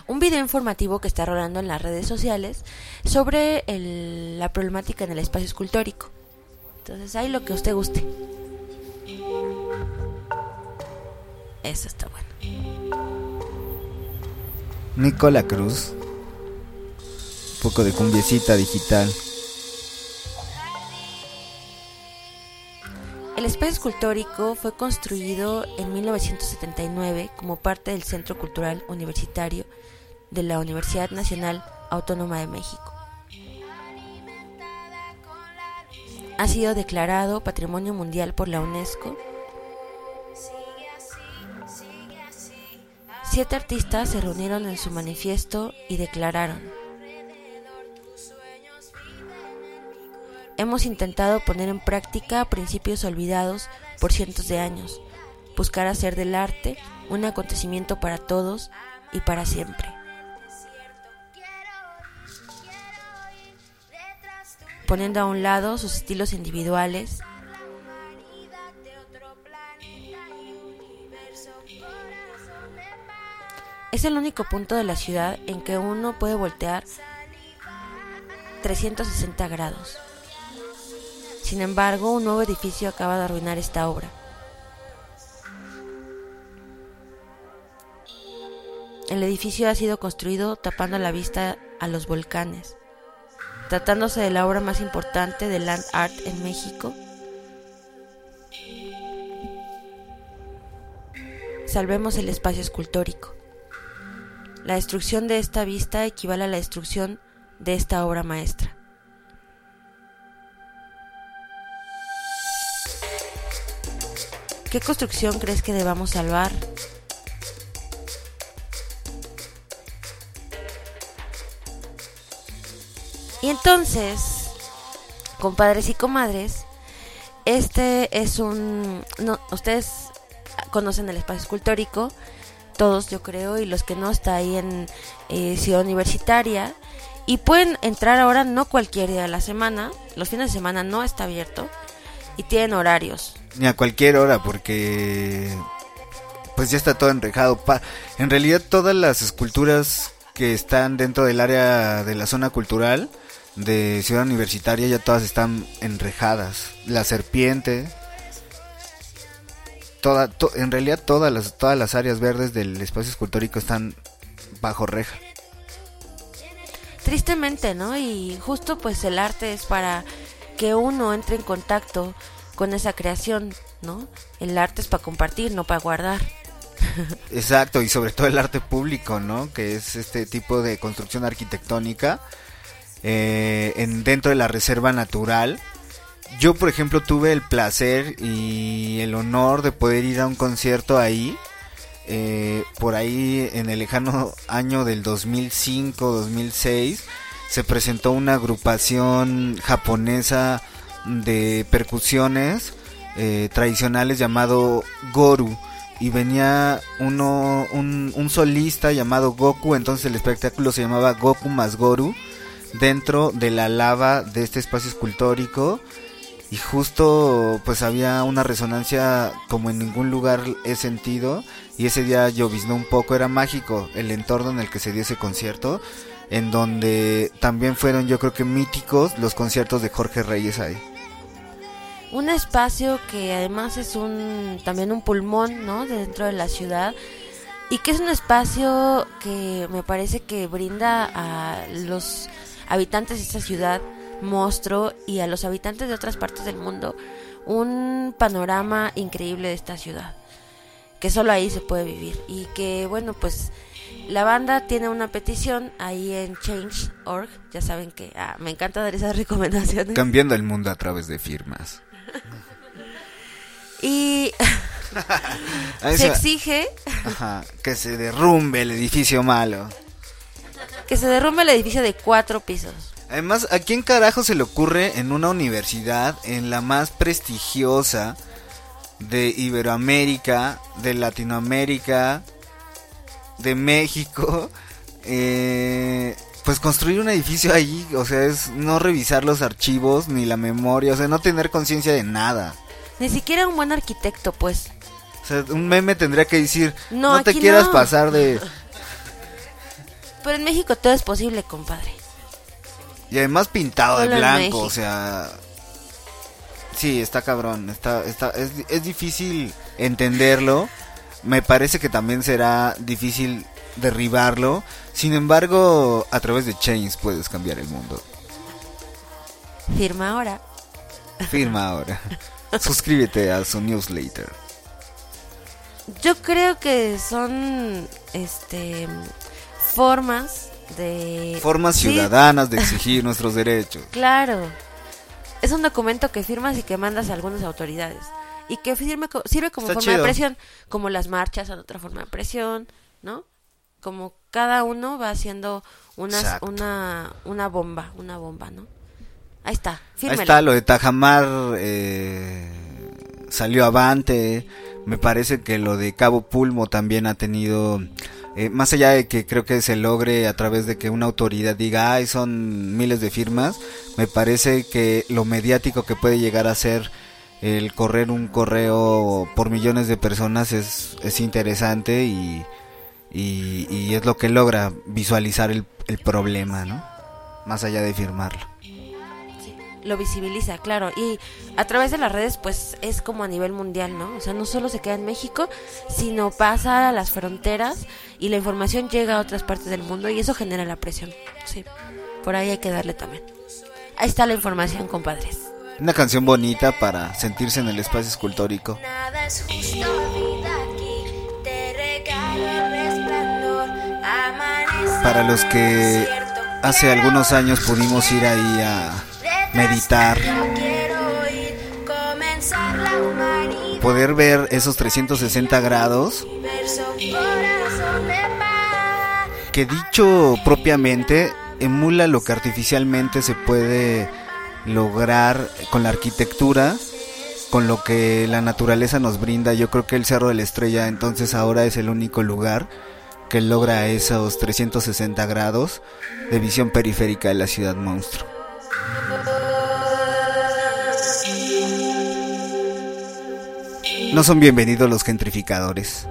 un video informativo que está rolando en las redes sociales sobre el- la problemática en el espacio escultórico. Entonces, ahí lo que usted guste. Eso está bueno. Nicola Cruz. Poco de cumbiecita digital. El espacio escultórico fue construido en 1979 como parte del Centro Cultural Universitario de la Universidad Nacional Autónoma de México. Ha sido declarado Patrimonio Mundial por la UNESCO. Siete artistas se reunieron en su manifiesto y declararon Hemos intentado poner en práctica principios olvidados por cientos de años, buscar hacer del arte un acontecimiento para todos y para siempre. Poniendo a un lado sus estilos individuales, es el único punto de la ciudad en que uno puede voltear 360 grados. Sin embargo, un nuevo edificio acaba de arruinar esta obra. El edificio ha sido construido tapando la vista a los volcanes. Tratándose de la obra más importante de land art en México, salvemos el espacio escultórico. La destrucción de esta vista equivale a la destrucción de esta obra maestra. ¿Qué construcción crees que debamos salvar? Y entonces, compadres y comadres, este es un... No, ustedes conocen el espacio escultórico, todos yo creo, y los que no está ahí en eh, Ciudad Universitaria. Y pueden entrar ahora no cualquier día de la semana, los fines de semana no está abierto y tienen horarios. Ni a cualquier hora, porque pues ya está todo enrejado. En realidad todas las esculturas que están dentro del área de la zona cultural de Ciudad Universitaria ya todas están enrejadas. La serpiente, toda, to- en realidad todas las, todas las áreas verdes del espacio escultórico están bajo reja. Tristemente, ¿no? Y justo pues el arte es para que uno entre en contacto con esa creación, ¿no? El arte es para compartir, no para guardar. Exacto, y sobre todo el arte público, ¿no? Que es este tipo de construcción arquitectónica eh, en, dentro de la reserva natural. Yo, por ejemplo, tuve el placer y el honor de poder ir a un concierto ahí. eh, por ahí en el lejano año del 2005-2006 se presentó una agrupación japonesa de percusiones eh, tradicionales llamado Goru. Y venía uno un, un solista llamado Goku entonces el espectáculo se llamaba Goku más Goru dentro de la lava de este espacio escultórico. Y justo pues había una resonancia como en ningún lugar he sentido y ese día lloviznó un poco era mágico el entorno en el que se dio ese concierto en donde también fueron yo creo que míticos los conciertos de Jorge Reyes ahí. Un espacio que además es un también un pulmón, ¿no? Dentro de la ciudad. Y que es un espacio que me parece que brinda a los habitantes de esta ciudad monstruo y a los habitantes de otras partes del mundo un panorama increíble de esta ciudad. Que solo ahí se puede vivir. Y que bueno pues la banda tiene una petición ahí en Change.org ya saben que ah, me encanta dar esas recomendaciones. Cambiando el mundo a través de firmas. Y se se- exige Ajá, que se derrumbe el edificio malo. que se derrumbe el edificio de cuatro pisos. Además, ¿a quién carajo se le ocurre en una universidad, en la más prestigiosa de Iberoamérica, de Latinoamérica, de México, eh, pues construir un edificio ahí? O sea, es no revisar los archivos ni la memoria, o sea, no tener conciencia de nada. ni siquiera un buen arquitecto pues O sea, un meme tendría que decir, No, no, te quieras no". pasar de... pero en México todo es posible compadre Y además pintado de Solo blanco, o sea... Sí, está cabrón, está, está, es, es difícil entenderlo. Me parece que también será difícil derribarlo. Sin embargo, a través de Chains puedes cambiar el mundo. firma ahora Firma ahora. Suscríbete a su newsletter. Yo creo que son este formas de Formas Sí, ciudadanas de exigir nuestros derechos. Claro. Es un documento que firmas y que mandas a algunas autoridades y que co- sirve como Está forma de presión, como las marchas son otra forma de presión, ¿no? Como cada uno va haciendo unas, Exacto. una una bomba, una bomba, ¿no? Ahí está, Ahí fírmelo. está, lo de Tajamar eh, salió avante. Me parece que lo de Cabo Pulmo también ha tenido, eh, más allá de que creo que se logre a través de que una autoridad diga, ay, son miles de firmas, me parece que lo mediático que puede llegar a ser el correr un correo por millones de personas es, es interesante y, y, y es lo que logra visualizar el, el problema, ¿no? Más allá de firmarlo. lo visibiliza, claro, y a través de las redes pues es como a nivel mundial, ¿no? O sea, no solo se queda en México, sino pasa a las fronteras y la información llega a otras partes del mundo y eso genera la presión. Sí. Por ahí hay que darle también. Ahí está la información, compadres. Una canción bonita para sentirse en el espacio escultórico. Nada es justo, vida aquí. Te regalo el resplandor. Amanece Para los que hace algunos años pudimos ir ahí a meditar, poder ver esos 360 grados, que dicho propiamente emula lo que artificialmente se puede lograr con la arquitectura, con lo que la naturaleza nos brinda. Yo creo que el Cerro de la Estrella entonces ahora es el único lugar que logra esos 360 grados de visión periférica de la ciudad monstruo. No son bienvenidos los gentrificadores.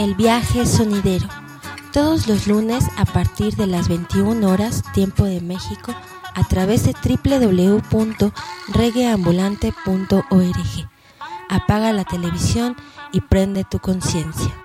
El viaje sonidero. Todos los lunes a partir de las 21 horas, tiempo de México, a través de www.reggaeambulante.org. Apaga la televisión y prende tu conciencia.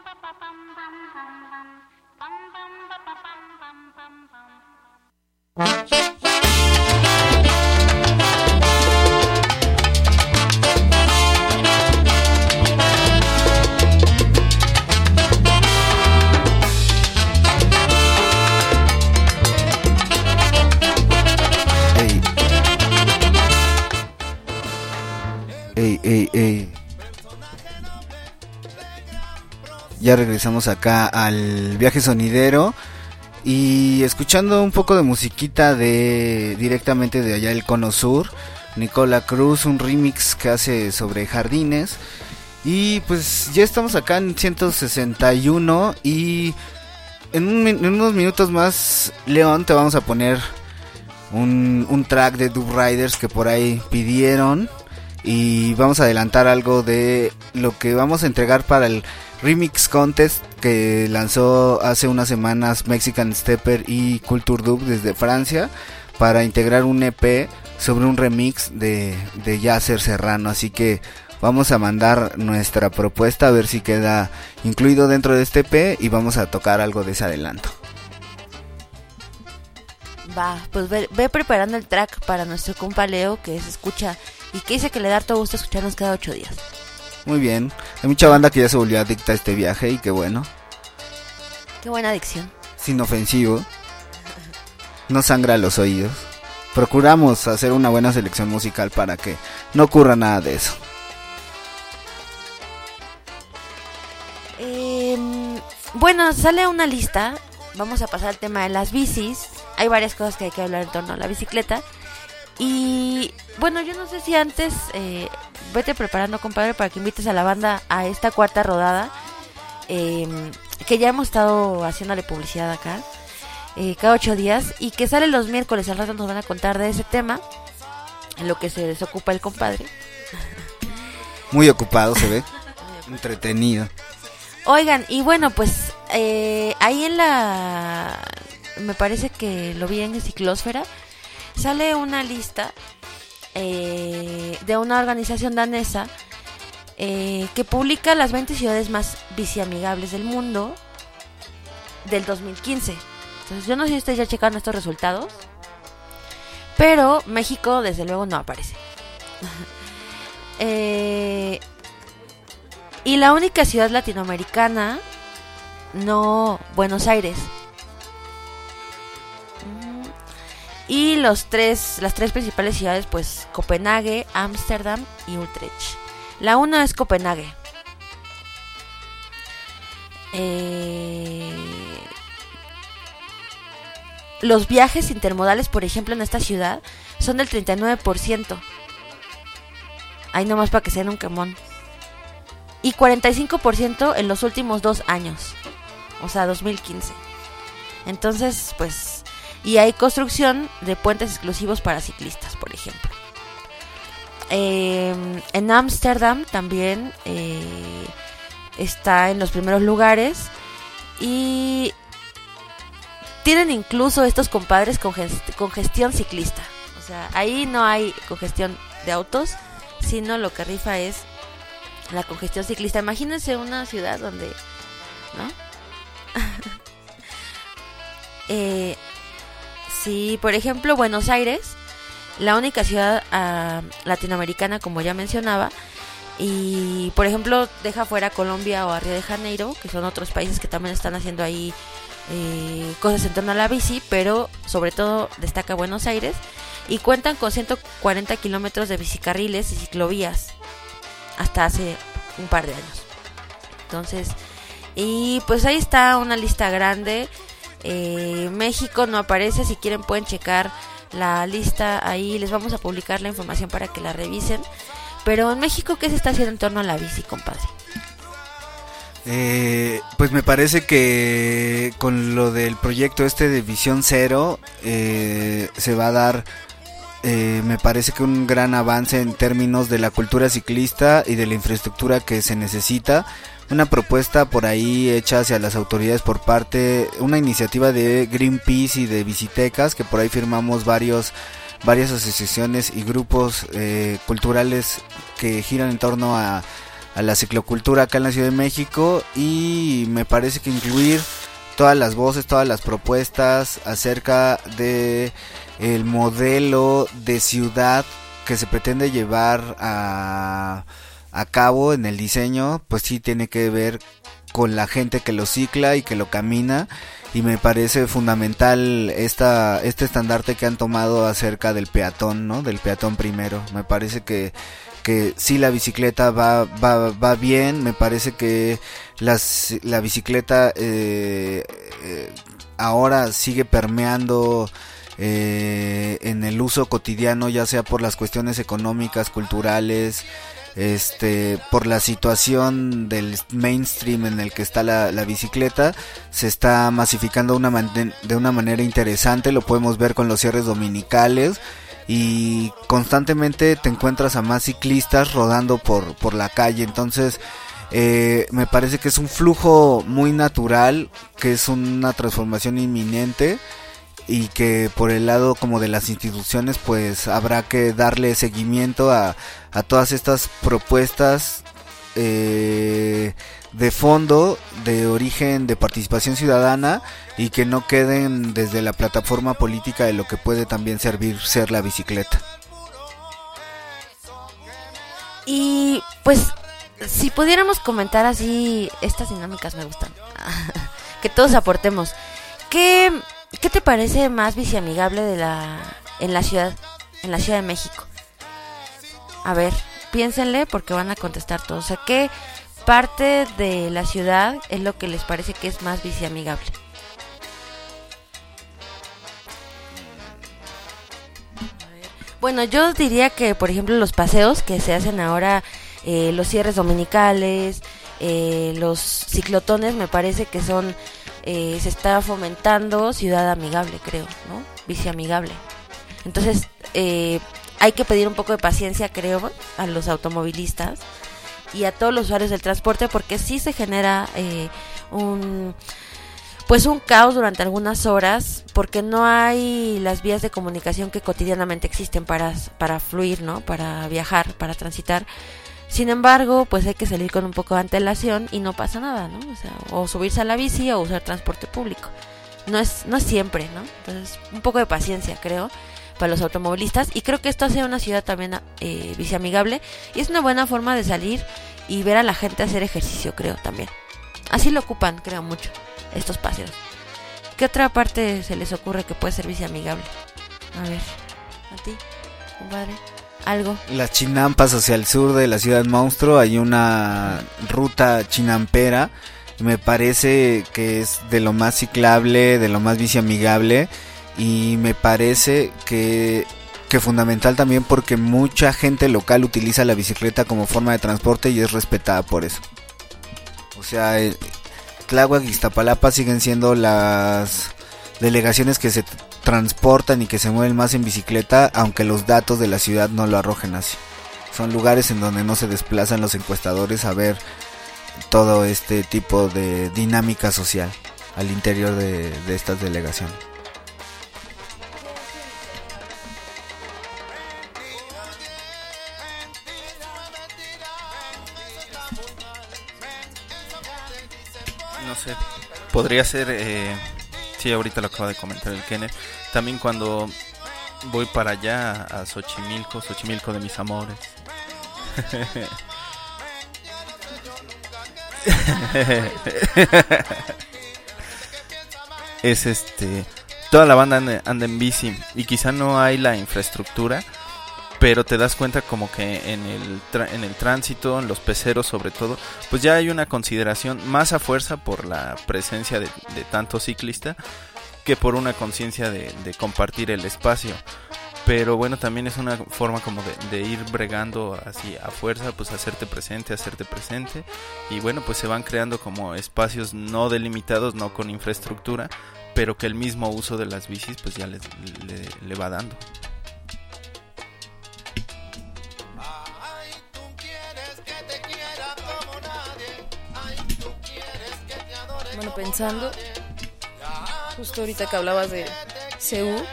Ya regresamos acá al viaje sonidero y escuchando un poco de musiquita de directamente de allá del Cono Sur, Nicola Cruz, un remix que hace sobre jardines. Y pues ya estamos acá en 161 y en, en unos minutos más, León, te vamos a poner un, un track de Dub Riders que por ahí pidieron y vamos a adelantar algo de lo que vamos a entregar para el Remix Contest que lanzó hace unas semanas Mexican Stepper y Culture Dub desde Francia para integrar un EP sobre un remix de, de Yasser Serrano. Así que vamos a mandar nuestra propuesta a ver si queda incluido dentro de este EP y vamos a tocar algo de ese adelanto. Va, pues ve, ve preparando el track para nuestro compa Leo que se escucha y que dice que le da todo gusto escucharnos cada ocho días. Muy bien, hay mucha banda que ya se volvió adicta a este viaje y qué bueno, Qué buena adicción. sin ofensivo, no sangra los oídos. Procuramos hacer una buena selección musical para que no ocurra nada de eso. Em, bueno, sale una lista. Vamos a pasar al tema de las bicis. Hay varias cosas que hay que hablar en torno a la bicicleta. Y bueno, yo no sé si antes eh, vete preparando, compadre, para que invites a la banda a esta cuarta rodada. em, que ya hemos estado haciéndole publicidad acá. eh, cada ocho días. Y que sale los miércoles. Al rato nos van a contar de ese tema. En lo que se desocupa el compadre. Muy ocupado se ve, entretenido. Oigan, y bueno, pues eh, ahí en la... Me parece que lo vi en Ciclósfera. Sale una lista eh, de una organización danesa eh, que publica las 20 ciudades más biciamigables del mundo del 2015. Entonces yo no sé si ustedes ya checaron estos resultados. Pero México desde luego no aparece. Eh, y la única ciudad latinoamericana, no Buenos Aires. Y los tres, las tres principales ciudades, pues Copenhague, Ámsterdam y Utrecht. La una es Copenhague. Eh, los viajes intermodales, por ejemplo, en esta ciudad son del 39%. Ahí nomás para que sean un quemón y 45% en los últimos dos años, o sea, 2015. Entonces, pues, y hay construcción de puentes exclusivos para ciclistas, por ejemplo. Eh, en Ámsterdam también eh, está en los primeros lugares y tienen incluso estos compadres conges- congestión ciclista. O sea, ahí no hay congestión de autos, sino lo que rifa es la congestión ciclista. Imagínense una ciudad donde, ¿no? eh, sí, por ejemplo, Buenos Aires, la única ciudad ah, latinoamericana, como ya mencionaba, y por ejemplo, deja fuera Colombia o a Río de Janeiro, que son otros países que también están haciendo ahí eh, cosas en torno a la bici, pero sobre todo destaca Buenos Aires, y cuentan con 140 kilómetros de bicicarriles y ciclovías hasta hace un par de años. Entonces, y pues ahí está una lista grande. Eh, México no aparece, si quieren pueden checar la lista ahí, les vamos a publicar la información para que la revisen. Pero en México, ¿qué se está haciendo en torno a la bici, compadre? Eh, pues me parece que con lo del proyecto este de Visión Cero eh, se va a dar, eh, me parece que un gran avance en términos de la cultura ciclista y de la infraestructura que se necesita una propuesta por ahí hecha hacia las autoridades por parte, una iniciativa de Greenpeace y de Visitecas, que por ahí firmamos varios varias asociaciones y grupos eh, culturales que giran en torno a, a la ciclocultura acá en la Ciudad de México. Y me parece que incluir todas las voces, todas las propuestas acerca de el modelo de ciudad que se pretende llevar a, a cabo en el diseño, pues sí tiene que ver con la gente que lo cicla y que lo camina y me parece fundamental esta este estandarte que han tomado acerca del peatón, ¿no? Del peatón primero. Me parece que que sí la bicicleta va va, va bien, me parece que las, la bicicleta eh, eh, ahora sigue permeando eh, en el uso cotidiano, ya sea por las cuestiones económicas, culturales, este por la situación del mainstream en el que está la, bicicleta se está masificando una man- de una manera interesante lo podemos ver con los cierres dominicales y constantemente te encuentras a más ciclistas rodando por por la calle. Entonces eh, me parece que es un flujo muy natural que es una transformación inminente y que por el lado como de las instituciones pues habrá que darle seguimiento a, a todas estas propuestas eh, de fondo de origen de participación ciudadana y que no queden desde la plataforma política de lo que puede también servir ser la bicicleta. Y pues, si pudiéramos comentar así, estas dinámicas me gustan. que todos aportemos. ¿Qué, ¿Qué te parece más biciamigable de la, en la ciudad, en la Ciudad de México? A ver, piénsenle porque van a contestar todos. O sea, ¿qué parte de la ciudad es lo que les parece que es más biciamigable? Bueno, yo diría que, por ejemplo, los paseos que se hacen ahora, eh, los cierres dominicales, eh, los ciclotones, me parece que son, eh, se está fomentando ciudad amigable, creo, ¿no? Bici amigable. Entonces, eh, hay que pedir un poco de paciencia, creo, a los automovilistas y a todos los usuarios del transporte, porque sí se genera eh, un pues un caos durante algunas horas porque no hay las vías de comunicación que cotidianamente existen para, para fluir, ¿no? Para viajar, para transitar. Sin embargo, pues hay que salir con un poco de antelación y no pasa nada, ¿no? O sea, o subirse a la bici o usar transporte público. No es, no es siempre, ¿no? Entonces, un poco de paciencia, creo, para los automovilistas. Y creo que esto hace una ciudad también eh, biciamigable. Y es una buena forma de salir y ver a la gente hacer ejercicio, creo, también. Así lo ocupan, creo, mucho estos paseos. ¿Qué otra parte se les ocurre que puede ser biciamigable? A ver, a ti, compadre. Algo. Las chinampas hacia el sur de la ciudad monstruo hay una ruta chinampera. Me parece que es de lo más ciclable, de lo más biciamigable y me parece que que fundamental también porque mucha gente local utiliza la bicicleta como forma de transporte y es respetada por eso. O sea, eh, Tláhuac y Iztapalapa siguen siendo las delegaciones que se transportan y que se mueven más en bicicleta, aunque los datos de la ciudad no lo arrojen así. Son lugares en donde no se desplazan los encuestadores a ver todo este tipo de dinámica social al interior de, estas delegaciones. No sé, podría ser, eh, sí, ahorita lo acaba de comentar el Kenneth, también cuando voy para allá a Xochimilco, Xochimilco de mis amores. es este, toda la banda anda, anda en bici y quizá no hay la infraestructura, pero te das cuenta como que en el, tra- en el tránsito, en los peceros sobre todo, pues ya hay una consideración más a fuerza por la presencia de, de tanto ciclista que por una conciencia de, de compartir el espacio. Pero bueno, también es una forma como de, de ir bregando así a fuerza, pues hacerte presente, hacerte presente. Y bueno, pues se van creando como espacios no delimitados, no con infraestructura, pero que el mismo uso de las bicis pues ya le- le va dando. Pensando, justo ahorita que hablabas de CU,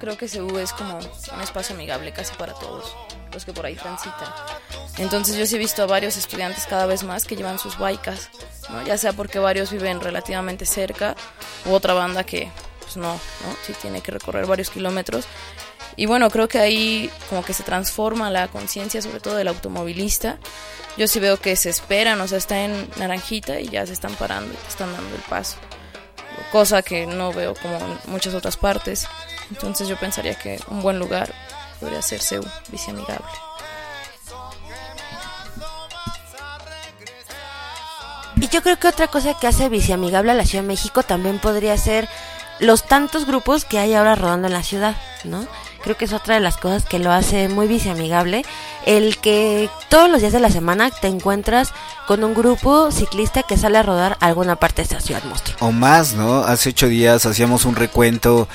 creo que CU es como un espacio amigable casi para todos los que por ahí transitan. Entonces yo sí he visto a varios estudiantes cada vez más que llevan sus bikes, ¿no? ya sea porque varios viven relativamente cerca u otra banda que pues no, ¿no? sí tiene que recorrer varios kilómetros. Y bueno, creo que ahí como que se transforma la conciencia sobre todo del automovilista. Yo sí veo que se esperan, o sea, está en naranjita y ya se están parando y están dando el paso. Cosa que no veo como en muchas otras partes. Entonces yo pensaría que un buen lugar podría ser CEU, bici amigable. Y yo creo que otra cosa que hace bici amigable a la Ciudad de México también podría ser los tantos grupos que hay ahora rodando en la ciudad, ¿no? Creo que es otra de las cosas que lo hace muy bici amigable, el que todos los días de la semana te encuentras con un grupo ciclista que sale a rodar alguna parte de esta ciudad monstruo. O más, ¿no? Hace ocho días hacíamos un recuento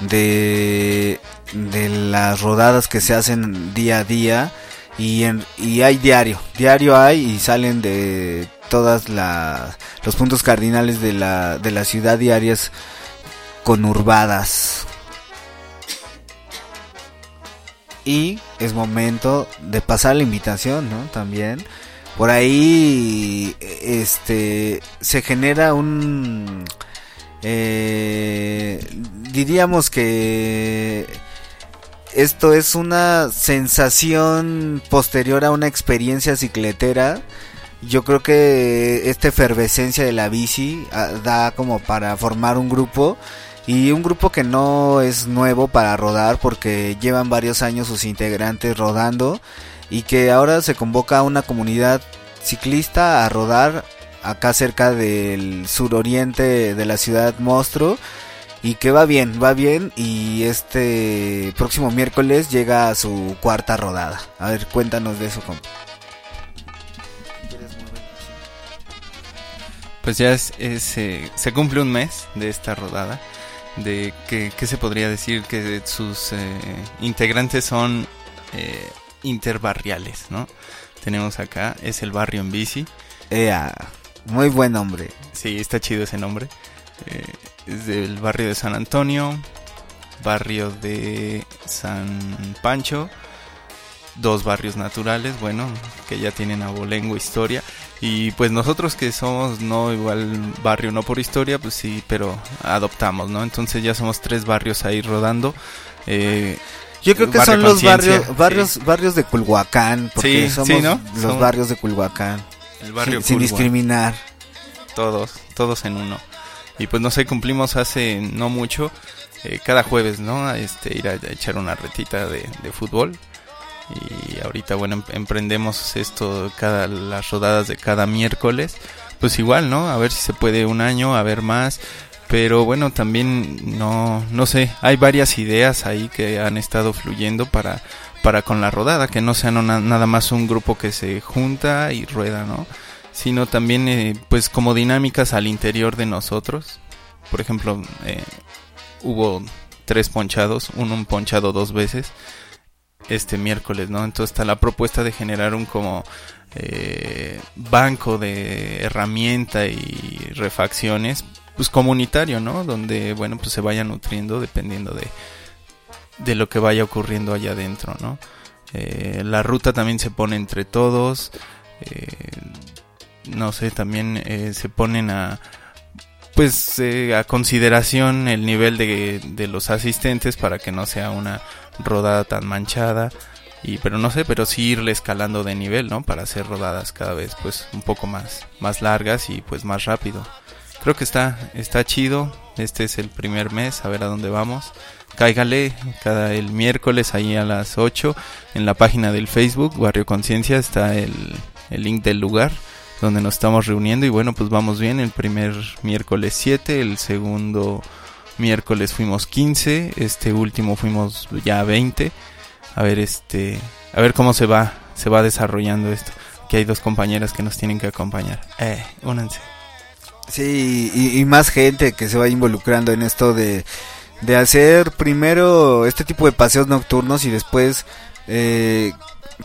de, de las rodadas que se hacen día a día y, en, y hay diario, diario hay y salen de todas las los puntos cardinales de la, de la ciudad diarias conurbadas. Y es momento de pasar la invitación, ¿no? También. Por ahí, este, se genera un, eh, diríamos que esto es una sensación posterior a una experiencia cicletera. Yo creo que esta efervescencia de la bici ah, da como para formar un grupo y un grupo que no es nuevo para rodar porque llevan varios años sus integrantes rodando y que ahora se convoca a una comunidad ciclista a rodar acá cerca del suroriente de la ciudad monstruo y que va bien, va bien y este próximo miércoles llega a su cuarta rodada. A ver, cuéntanos de eso, compa. Pues ya es, eh, se cumple un mes de esta rodada. De que, ¿qué se podría decir? Que sus eh, integrantes son eh, interbarriales, ¿no? Tenemos acá, es el barrio en bici. Ea, muy buen nombre. Sí, está chido ese nombre. Eh, es del barrio de San Antonio, barrio de San Pancho, dos barrios naturales, bueno, que ya tienen abolengo historia. Y pues nosotros que somos no igual barrio, no por historia, pues sí, pero adoptamos, ¿no? Entonces ya somos tres barrios ahí rodando. Eh, Yo creo que Barrio son los barrios, barrios, barrios de Culhuacán, porque Sí, somos sí, ¿no? los barrios de Culhuacán. El barrio sin, discriminar. Todos, todos en uno. Y pues no sé, cumplimos hace no mucho, eh, cada jueves, ¿no? Este, ir a, a echar una retita de, de fútbol. Y ahorita, bueno, em- emprendemos esto, cada, las rodadas de cada miércoles. Pues igual, ¿no? A ver si se puede un año, a ver más. Pero bueno, también no, no sé, hay varias ideas ahí que han estado fluyendo para, para con la rodada, que no sean una- nada más un grupo que se junta y rueda, ¿no? Sino también, eh, pues como dinámicas al interior de nosotros. Por ejemplo, eh, hubo tres ponchados, uno un ponchado dos veces este miércoles, ¿no? Entonces está la propuesta de generar un como eh, banco de herramienta y refacciones, pues comunitario, ¿no? Donde, bueno, pues se vaya nutriendo dependiendo de, de lo que vaya ocurriendo allá adentro, ¿no? Eh, la ruta también se pone entre todos, eh, no sé, también eh, se ponen a pues eh, a consideración el nivel de, de los asistentes para que no sea una rodada tan manchada y pero no sé pero sí irle escalando de nivel no para hacer rodadas cada vez pues un poco más más largas y pues más rápido. Creo que está está chido. Este es el primer mes a ver a dónde vamos. Cáigale cada el miércoles ahí a las 8 en la página del Facebook Barrio Conciencia está el, el link del lugar donde nos estamos reuniendo y bueno pues vamos bien. El primer miércoles 7 el segundo miércoles fuimos 15 este último fuimos ya 20 a ver este a ver cómo se va se va desarrollando esto que hay dos compañeras que nos tienen que acompañar. Eh únanse. Sí, y, y más gente que se va involucrando en esto de, de hacer primero este tipo de paseos nocturnos y después eh,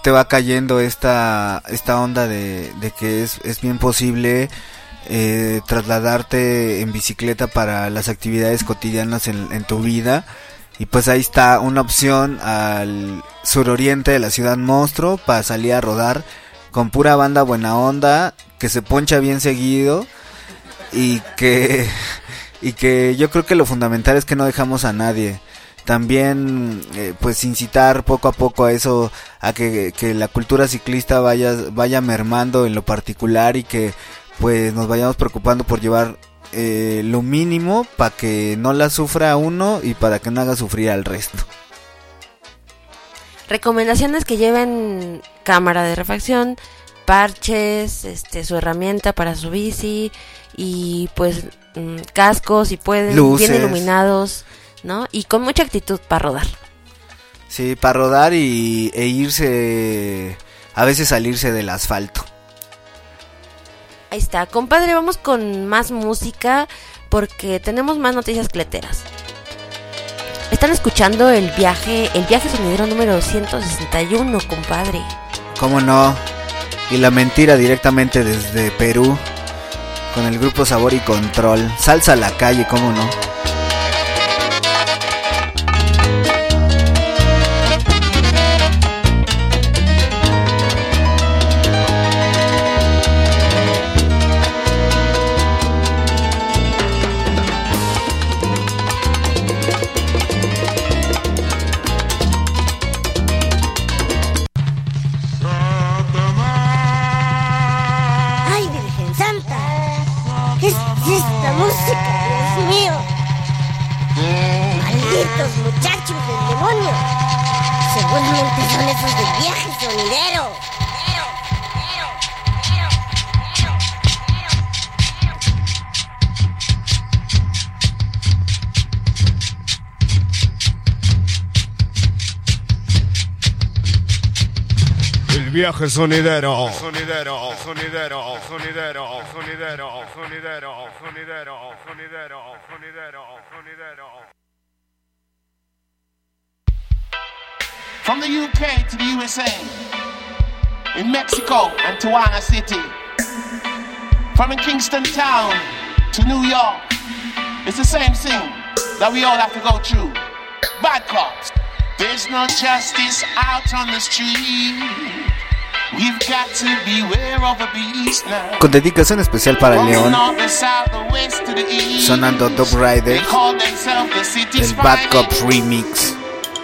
te va cayendo esta, esta onda de, de que es, es bien posible eh, trasladarte en bicicleta para las actividades cotidianas en, tu vida. Y pues ahí está una opción al suroriente de la ciudad monstruo para salir a rodar con pura banda buena onda, que se poncha bien seguido y que y que yo creo que lo fundamental es que no dejamos a nadie también eh, pues incitar poco a poco a eso a que, que la cultura ciclista vaya vaya mermando en lo particular y que pues nos vayamos preocupando por llevar eh, lo mínimo para que no la sufra uno y para que no haga sufrir al resto Recomendaciones que lleven cámara de refacción, parches, este, su herramienta para su bici y pues mm, cascos si pueden, Luces. bien iluminados, ¿no? Y con mucha actitud para rodar. sí para rodar y e irse a veces salirse del asfalto Ahí está, compadre, vamos con más música porque tenemos más noticias cleteras. Están escuchando el viaje, el viaje sonidero número 161, compadre. ¿Cómo no? Y la mentira directamente desde Perú con el grupo Sabor y Control. Salsa a la calle, ¿cómo no? Seguramente son esos del viaje sonidero. El viaje sonidero. Sonidero, sonidero, sonidero, sonidero, sonidero, sonidero, sonidero, sonidero, sonidero. From the UK to the USA, in Mexico and Tijuana City, from in Kingston Town to New York, it's the same thing that we all have to go through. Bad cops. There's no justice out on the street. We've got to beware of the beast now. Con dedicación especial para León, north, the south, the west to the east. sonando Dub Rider, They call themselves the city's el Bad. Cops Remix.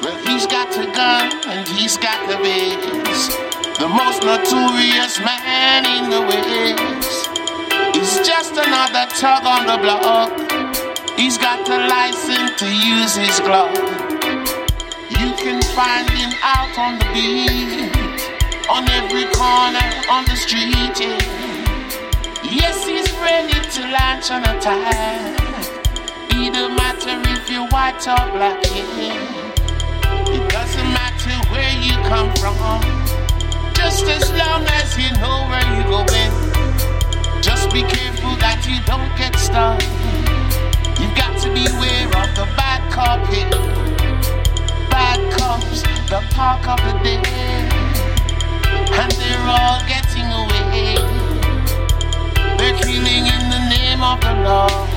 Well, he's got a gun and he's got the biz. The most notorious man in the West. He's just another tug on the block. He's got the license to use his glove. You can find him out on the beat, on every corner, on the street. Yeah. Yes, he's ready to launch an attack. It don't matter if you're white or black. Yeah. It doesn't matter where you come from, just as long as you know where you're going. Just be careful that you don't get stuck. You've got to beware of the bad here. Bad cops, the talk of the day, and they're all getting away. They're killing in the name of the law,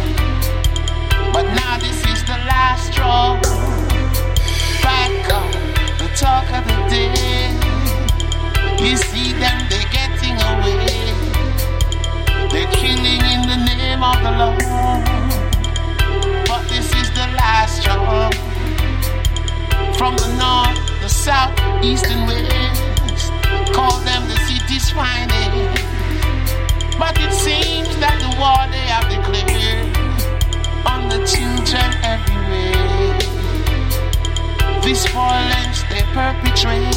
but now this is the last straw back up, the talk of the day. You see them, they're getting away. They're killing in the name of the Lord. But this is the last straw. From the north, the south, east, and west. Call them the city's finest. But it seems that the war they have declared on the children everywhere. This violence they perpetrate.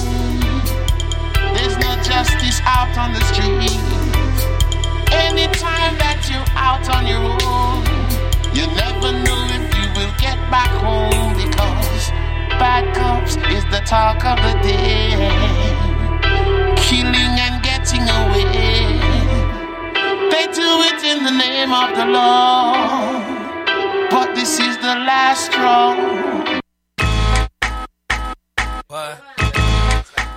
There's no justice out on the street. Anytime that you're out on your own, you never know if you will get back home because bad cops is the talk of the day. Killing and getting away. They do it in the name of the law. But this is the last straw.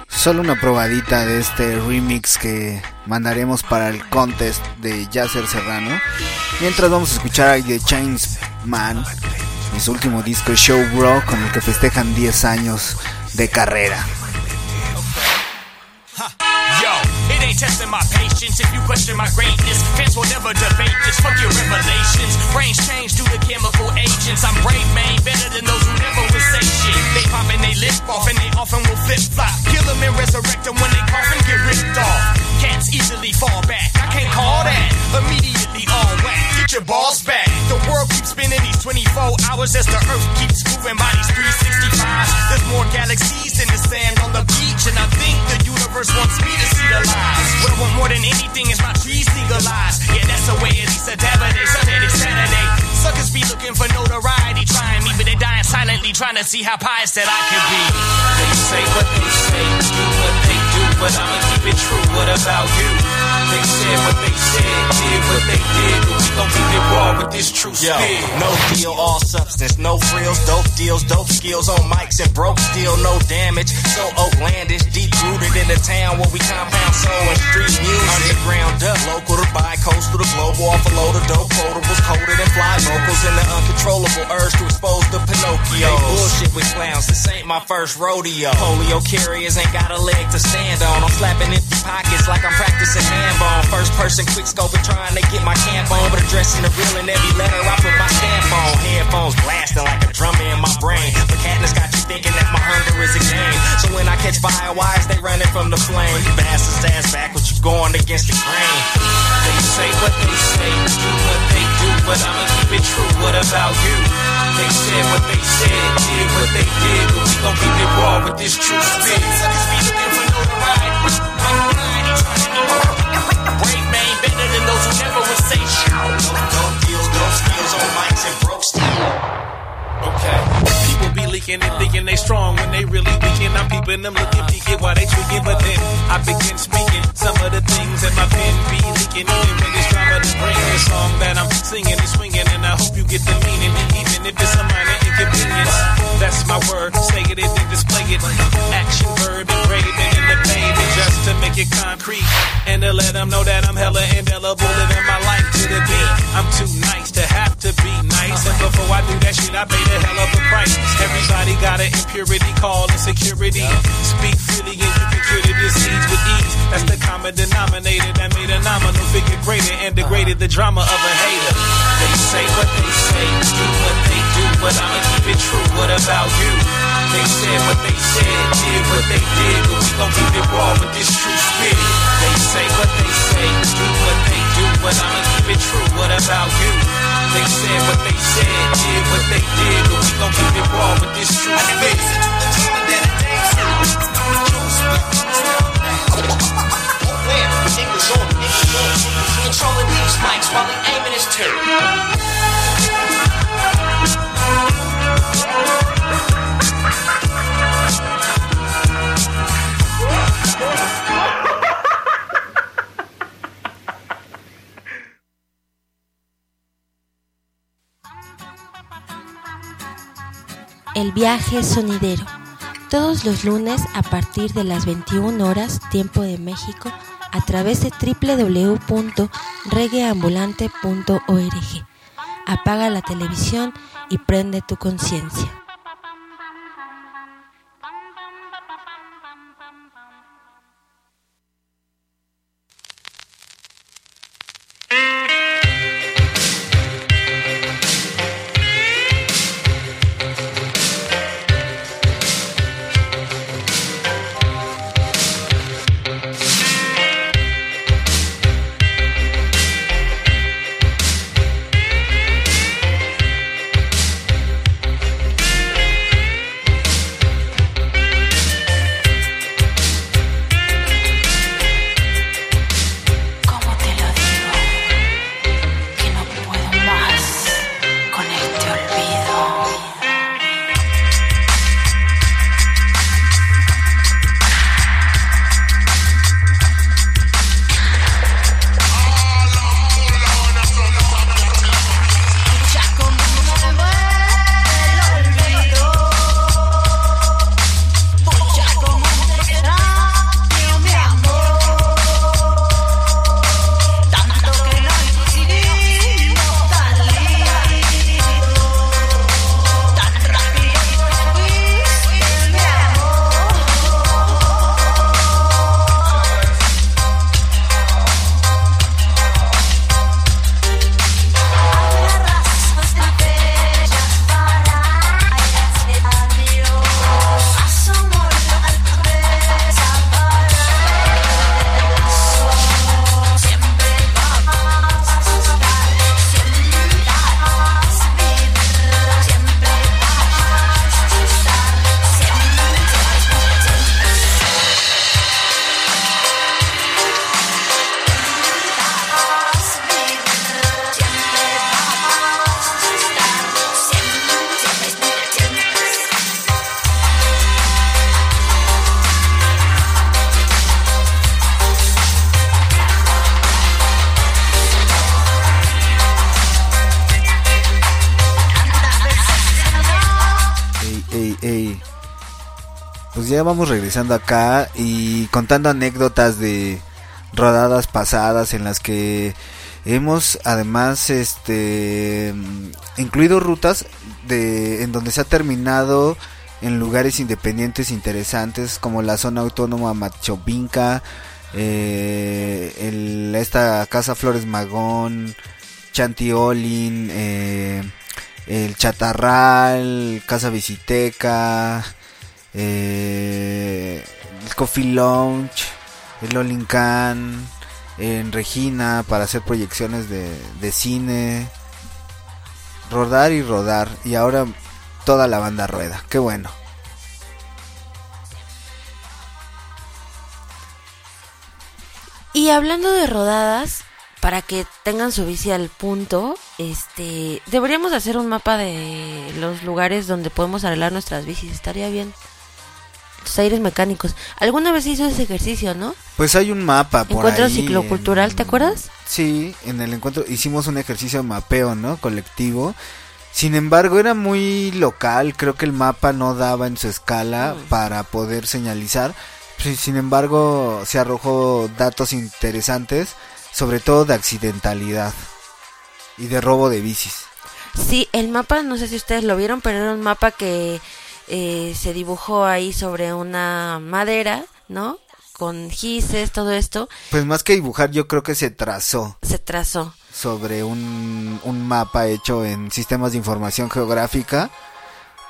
Solo una probadita de este remix que mandaremos para el contest de Yasser Serrano. Mientras vamos a escuchar a The Chains Man y su último disco Show Bro con el que festejan 10 años de carrera. Ain't testing my patience if you question my greatness. Fans will never debate this. Fuck your revelations. Brains change due to chemical agents. I'm brave, man, better than those who never would say shit. They pop and they lip off and they often will flip flop. Kill them and resurrect them when they cough and get ripped off. Cats easily fall back. I can't call that. Immediately all. Get your balls back. The world keeps spinning these 24 hours as the earth keeps moving by these 365. There's more galaxies than the sand on the beach, and I think the universe wants me to see the lies. What I want more than anything is my trees legalized. Yeah, that's the way it is. A Saturday, Sunday Saturday. Suckers be looking for notoriety, trying me, but they dying silently, trying to see how pious that I can be. They say what they say, do what they do, but I'ma keep it true. What about you? They said what they said, did what they did, but we gon' keep it raw with this true Yo, no deal, all substance, no frills, dope deals, dope skills on mics and broke steel, no damage. So outlandish, deep rooted in the town where we compound soul and street music. Underground up, local to buy, coastal to the global, off a load of dope quotables, colder than fly vocals, and the uncontrollable urge to expose the Pinocchio. Bullshit with clowns, this ain't my first rodeo. Polio carriers ain't got a leg to stand on. I'm slapping empty pockets like I'm practicing bone. First person quick scoping, trying to get my camp on, but addressing the real in every letter I put my stamp on. Headphones blasting like a drum in my brain. But Katniss got you thinking that my hunger is a game. So when I catch fire, why is they running from the flame? You bastards ass back, what you going against the grain? They say what they say, do what they do, but I'ma keep it true. What about you? They said what they said, did what they did, but we gon' keep it raw with this true spit. Suckers be looking for notoriety, skills on mics and broke. Okay. Leaking and thinking they strong when they really weaken. I'm peeping them looking peeking while they tweaking, but then I begin speaking some of the things that my pen be leaking. Even when it's drama to bring this song that I'm singing and swinging, and I hope you get the meaning, even if it's a minor inconvenience. That's my word, say it and then display it. Action verb engraving in the pavement just to make it concrete and to let them know that I'm hella indelible, living my life to the beat. I'm too nice to have to be nice, and before I do that shit, I paid a hell of a price. Everybody got an impurity call insecurity. Speak freely and you can cure the disease with ease. That's the common denominator that made a nominal figure greater and degraded the drama of a hater. They say what they say, do what they do, but I'ma keep it true. What about you? They said what they said, did what they did, but we gon' keep it raw with this true spit. They say what they say, do what they but I'ma keep it true. What about you? They said what they said, did what they did, but we gon' keep it raw with this true spit. English on, English. Controlling these mics while the aiming is too. El viaje sonidero. Todos los lunes a partir de las 21 horas, tiempo de México, a través de www.regueambulante.org. Apaga la televisión y prende tu conciencia. Vamos regresando acá y contando anécdotas de rodadas pasadas en las que hemos además este incluido rutas de en donde se ha terminado en lugares independientes interesantes como la zona autónoma Machovinca, eh, esta casa Flores Magón, Chantiolin, eh, el Chatarral, Casa Visiteca, eh, el Coffee Lounge, el Olincan, en Regina para hacer proyecciones de, de cine, rodar y rodar y ahora toda la banda rueda, qué bueno. Y hablando de rodadas, para que tengan su bici al punto, este, deberíamos hacer un mapa de los lugares donde podemos arreglar nuestras bicis, estaría bien. Los aires mecánicos. ¿Alguna vez hizo ese ejercicio, no? Pues hay un mapa por Encuentro ahí. ciclocultural, ¿te acuerdas? Sí, en el encuentro hicimos un ejercicio de mapeo, ¿no? Colectivo. Sin embargo, era muy local, creo que el mapa no daba en su escala para poder señalizar. Sin embargo, se arrojó datos interesantes, sobre todo de accidentalidad y de robo de bicis. Sí, el mapa, no sé si ustedes lo vieron, pero era un mapa que eh, se dibujó ahí sobre una madera, ¿no? Con gises, todo esto, Pues más que dibujar, yo creo que se trazó se trazó. sobre un, un mapa hecho en sistemas de información geográfica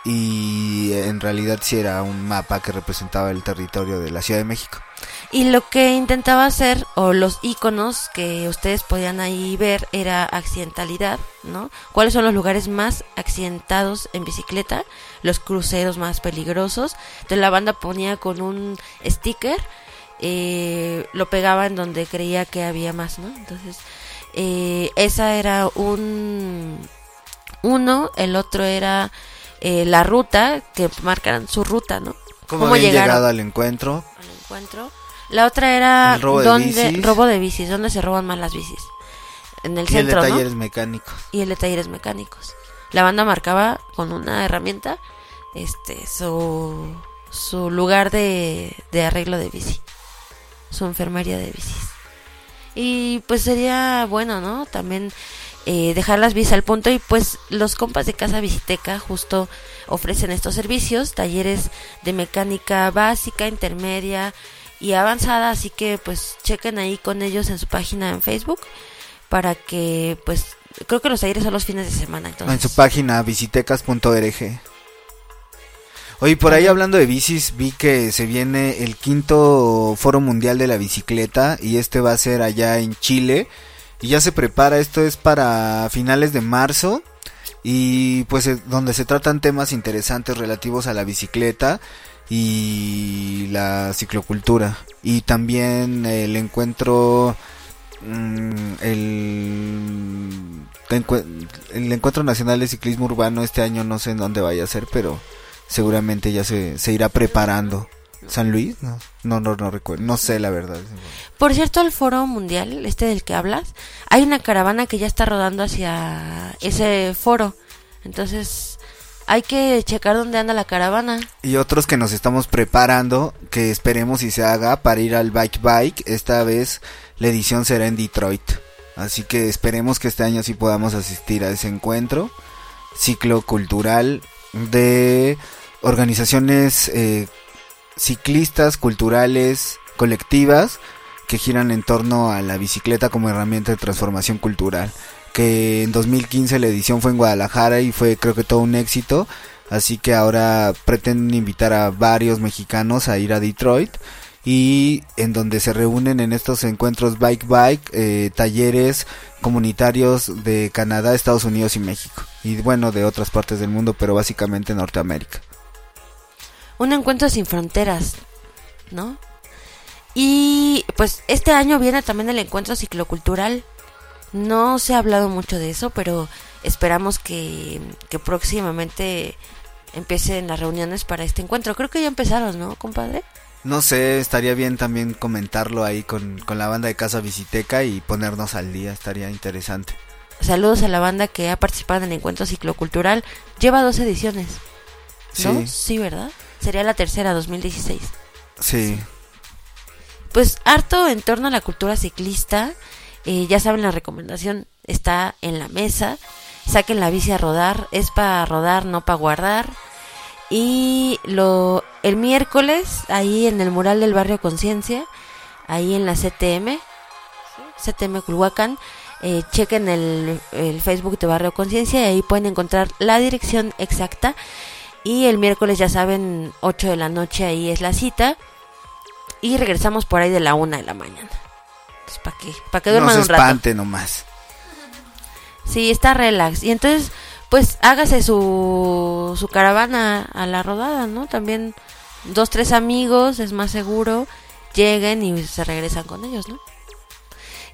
y en realidad sí era un mapa que representaba el territorio de la Ciudad de México. Y lo que intentaba hacer, o los iconos que ustedes podían ahí ver, era accidentalidad, ¿no? ¿Cuáles son los lugares más accidentados en bicicleta? Los cruceros más peligrosos. Entonces la banda ponía con un sticker, eh, lo pegaba en donde creía que había más, ¿no? Entonces, eh, esa era un uno, el otro era eh, la ruta, que marcaran su ruta, ¿no? ¿Cómo, llegado al encuentro? encuentro. La otra era El robo de bicis. robo de bicis, donde se roban más las bicis. En el y el de centro, ¿no? talleres mecánicos. Y el de talleres mecánicos. La banda marcaba con una herramienta este su su lugar de, de arreglo de bici. Su enfermería de bicis. Y pues sería bueno, ¿no? También eh, dejar las bicis al punto y pues los compas de Casa Visiteca justo ofrecen estos servicios, talleres de mecánica básica, intermedia y avanzada, así que pues chequen ahí con ellos en su página en Facebook para que pues creo que los talleres son los fines de semana, entonces En su página visitecas.org. Oye, por ahí hablando de bicis, vi que se viene el quinto Foro Mundial de la Bicicleta y este va a ser allá en Chile. Y ya se prepara, esto es para finales de marzo y pues donde se tratan temas interesantes relativos a la bicicleta y la ciclocultura. Y también el encuentro, mm, el, el encuentro nacional de ciclismo urbano este año no sé en dónde vaya a ser, pero seguramente ya se, se irá preparando. ¿San Luis? No, no, no, no recuerdo, no sé la verdad. Por cierto, el foro mundial, este del que hablas, hay una caravana que ya está rodando hacia ese foro. Entonces, hay que checar dónde anda la caravana. Y otros que nos estamos preparando, que esperemos y se haga para ir al Bike Bike. Esta vez la edición será en Detroit. Así que esperemos que este año sí podamos asistir a ese encuentro. Ciclo cultural de organizaciones eh, ciclistas, culturales, colectivas que giran en torno a la bicicleta como herramienta de transformación cultural. Que en 2015 la edición fue en Guadalajara y fue creo que todo un éxito. Así que ahora pretenden invitar a varios mexicanos a ir a Detroit y en donde se reúnen en estos encuentros Bike Bike, eh, talleres comunitarios de Canadá, Estados Unidos y México. Y bueno, de otras partes del mundo, pero básicamente Norteamérica. Un encuentro sin fronteras, ¿no? Y pues este año viene también el encuentro ciclocultural. No se ha hablado mucho de eso, pero esperamos que, que próximamente empiecen las reuniones para este encuentro. Creo que ya empezaron, ¿no, compadre? No sé, estaría bien también comentarlo ahí con, con la banda de Casa Visiteca y ponernos al día, estaría interesante. Saludos a la banda que ha participado en el encuentro ciclocultural. Lleva dos ediciones. ¿No? Sí. Sí, ¿verdad? Sería la tercera, 2016. Sí. Pues harto en torno a la cultura ciclista. Eh, ya saben, la recomendación está en la mesa. Saquen la bici a rodar. Es para rodar, no para guardar. Y lo el miércoles, ahí en el mural del barrio Conciencia, ahí en la CTM, CTM Culhuacán, eh, chequen el, el Facebook de Barrio Conciencia y ahí pueden encontrar la dirección exacta. Y el miércoles, ya saben, 8 de la noche, ahí es la cita. Y regresamos por ahí de la 1 de la mañana. Entonces, ¿para qué? Para que No duerman se un rato. nomás. Sí, está relax. Y entonces, pues hágase su, su caravana a la rodada, ¿no? También dos, tres amigos, es más seguro. Lleguen y se regresan con ellos, ¿no?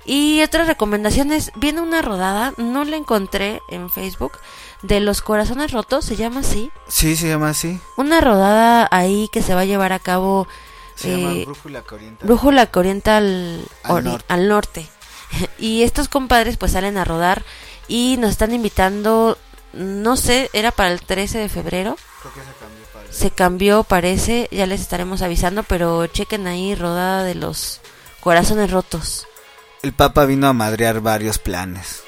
Y otras recomendaciones, viene una rodada, no la encontré en Facebook, de los corazones rotos, se llama así. Sí, se llama así. Una rodada ahí que se va a llevar a cabo Se llama eh, Brújula Corriental. Brújula Corriental Al ori- norte. al norte. y estos compadres pues salen a rodar y nos están invitando, no sé, era para el 13 de febrero. Creo que se cambió para Se cambió, parece, ya les estaremos avisando, pero chequen ahí rodada de los corazones rotos. El Papa vino a madrear varios planes.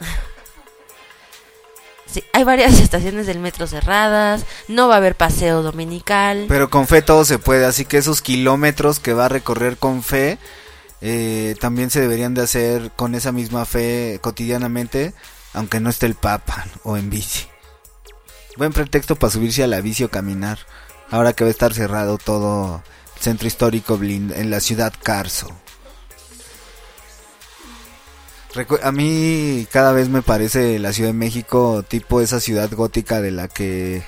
Hay varias estaciones del metro cerradas, no va a haber paseo dominical. Pero con fe todo se puede, así que esos kilómetros que va a recorrer con fe eh, también se deberían de hacer con esa misma fe cotidianamente, aunque no esté el Papa o en bici. Buen pretexto para subirse a la bici o caminar, ahora que va a estar cerrado todo el centro histórico en la ciudad Carso. A mí cada vez me parece la Ciudad de México tipo esa ciudad gótica de la que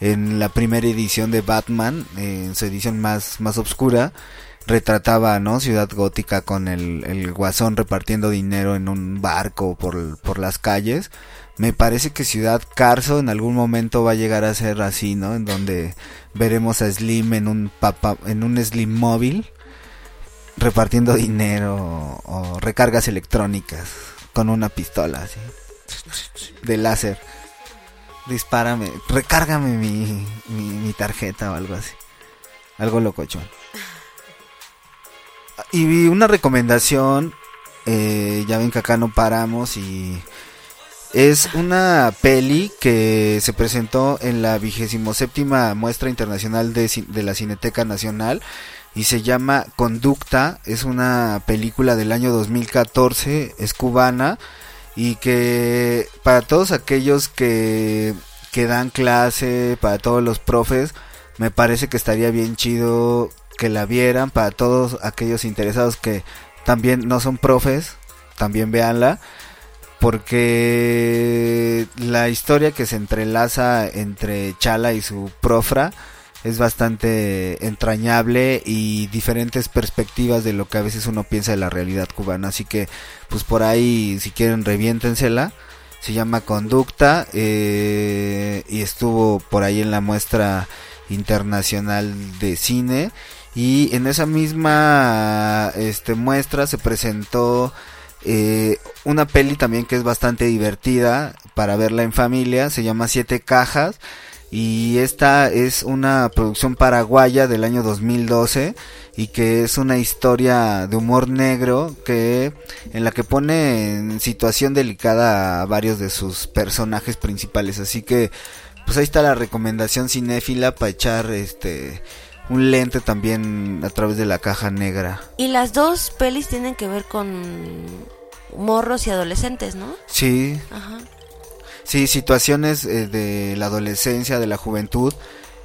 en la primera edición de Batman, en su edición más, más oscura, retrataba, ¿no? Ciudad gótica con el, el guasón repartiendo dinero en un barco por, por las calles. Me parece que Ciudad Carso en algún momento va a llegar a ser así, ¿no? En donde veremos a Slim en un papa, en un Slim móvil repartiendo dinero o recargas electrónicas con una pistola de láser. Dispárame, recárgame mi, mi, tarjeta o algo así. Algo locochón. Y vi una recomendación, eh, ya ven que acá no paramos y es una peli que se presentó en la vigésimo séptima muestra internacional de, de la Cineteca Nacional y se llama Conducta, es una película del año 2014, es cubana y que para todos aquellos que, que dan clase, para todos los profes, me parece que estaría bien chido que la vieran, para todos aquellos interesados que también no son profes, también véanla porque la historia que se entrelaza entre Chala y su profra es bastante entrañable y diferentes perspectivas de lo que a veces uno piensa de la realidad cubana. Así que, pues por ahí, si quieren, reviéntensela. Se llama Conducta eh, y estuvo por ahí en la muestra internacional de cine. Y en esa misma este, muestra se presentó eh, una peli también que es bastante divertida para verla en familia. Se llama Siete Cajas. Y esta es una producción paraguaya del año 2012 y que es una historia de humor negro que en la que pone en situación delicada a varios de sus personajes principales. Así que pues ahí está la recomendación cinéfila para echar este un lente también a través de la caja negra. Y las dos pelis tienen que ver con morros y adolescentes, ¿no? Sí, Ajá. Sí, situaciones eh, de la adolescencia, de la juventud,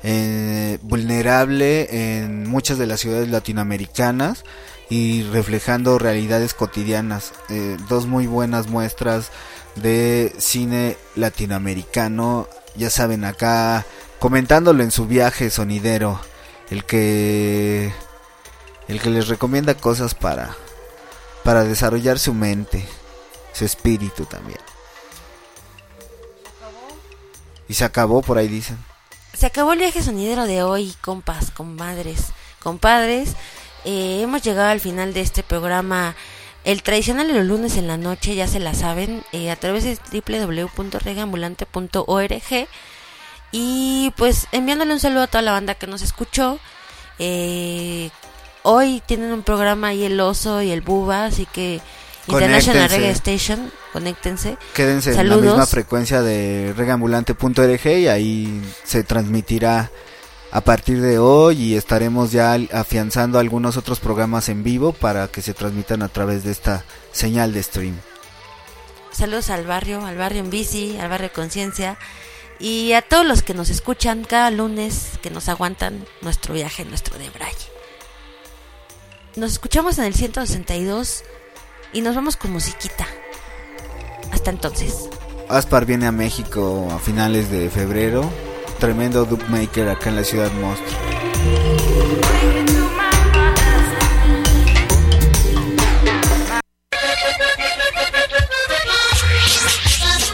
eh, vulnerable en muchas de las ciudades latinoamericanas y reflejando realidades cotidianas. Eh, dos muy buenas muestras de cine latinoamericano, ya saben, acá comentándolo en su viaje sonidero, el que el que les recomienda cosas para para desarrollar su mente, su espíritu también. Y se acabó, por ahí dicen. Se acabó el viaje sonidero de hoy, compas, comadres, compadres. Eh, hemos llegado al final de este programa. El tradicional de los lunes en la noche, ya se la saben, eh, a través de www.regambulante.org. Y pues enviándole un saludo a toda la banda que nos escuchó. Eh, hoy tienen un programa ahí el Oso y el Buba, así que International. Reggae Station, conéctense. Quédense en la misma frecuencia de regamulante.org y ahí se transmitirá a partir de hoy y estaremos ya afianzando algunos otros programas en vivo para que se transmitan a través de esta señal de stream. Saludos al barrio, al barrio en bici, al barrio Conciencia y a todos los que nos escuchan cada lunes, que nos aguantan nuestro viaje, nuestro de Braille. Nos escuchamos en el 162 y nos vamos con musiquita. Hasta entonces. Aspar viene a México a finales de febrero. Tremendo dub maker acá en la ciudad monstruo.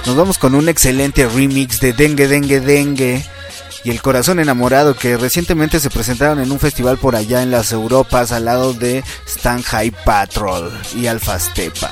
Nos vamos con un excelente remix de Dengue Dengue Dengue y El Corazón Enamorado que recientemente se presentaron en un festival por allá en las Europas al lado de Stan High Patrol y Alfa Stepa.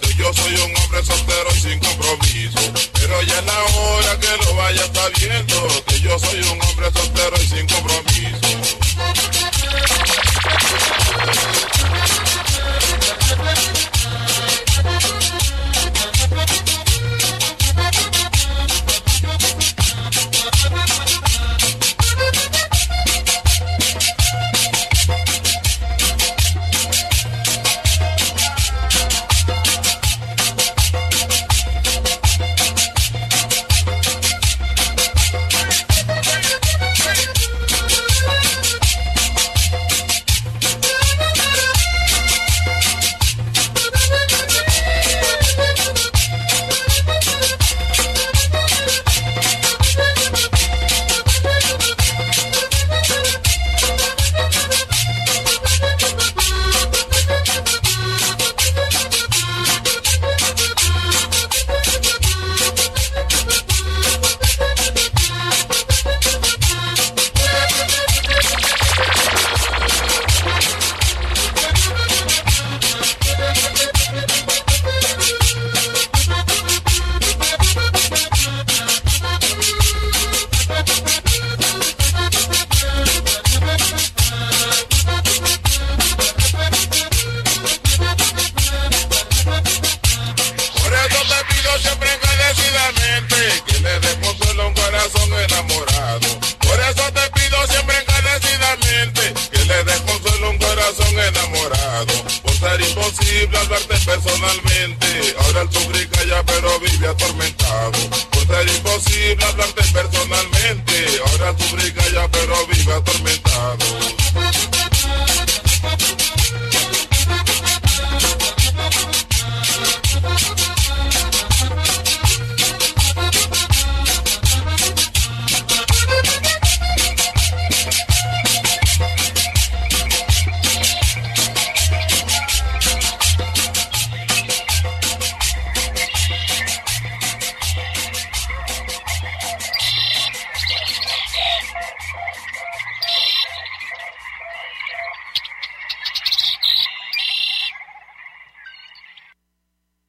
Que yo soy un hombre soltero y sin compromiso. Pero ya es la hora que lo vayas sabiendo, que yo soy un hombre soltero y sin compromiso.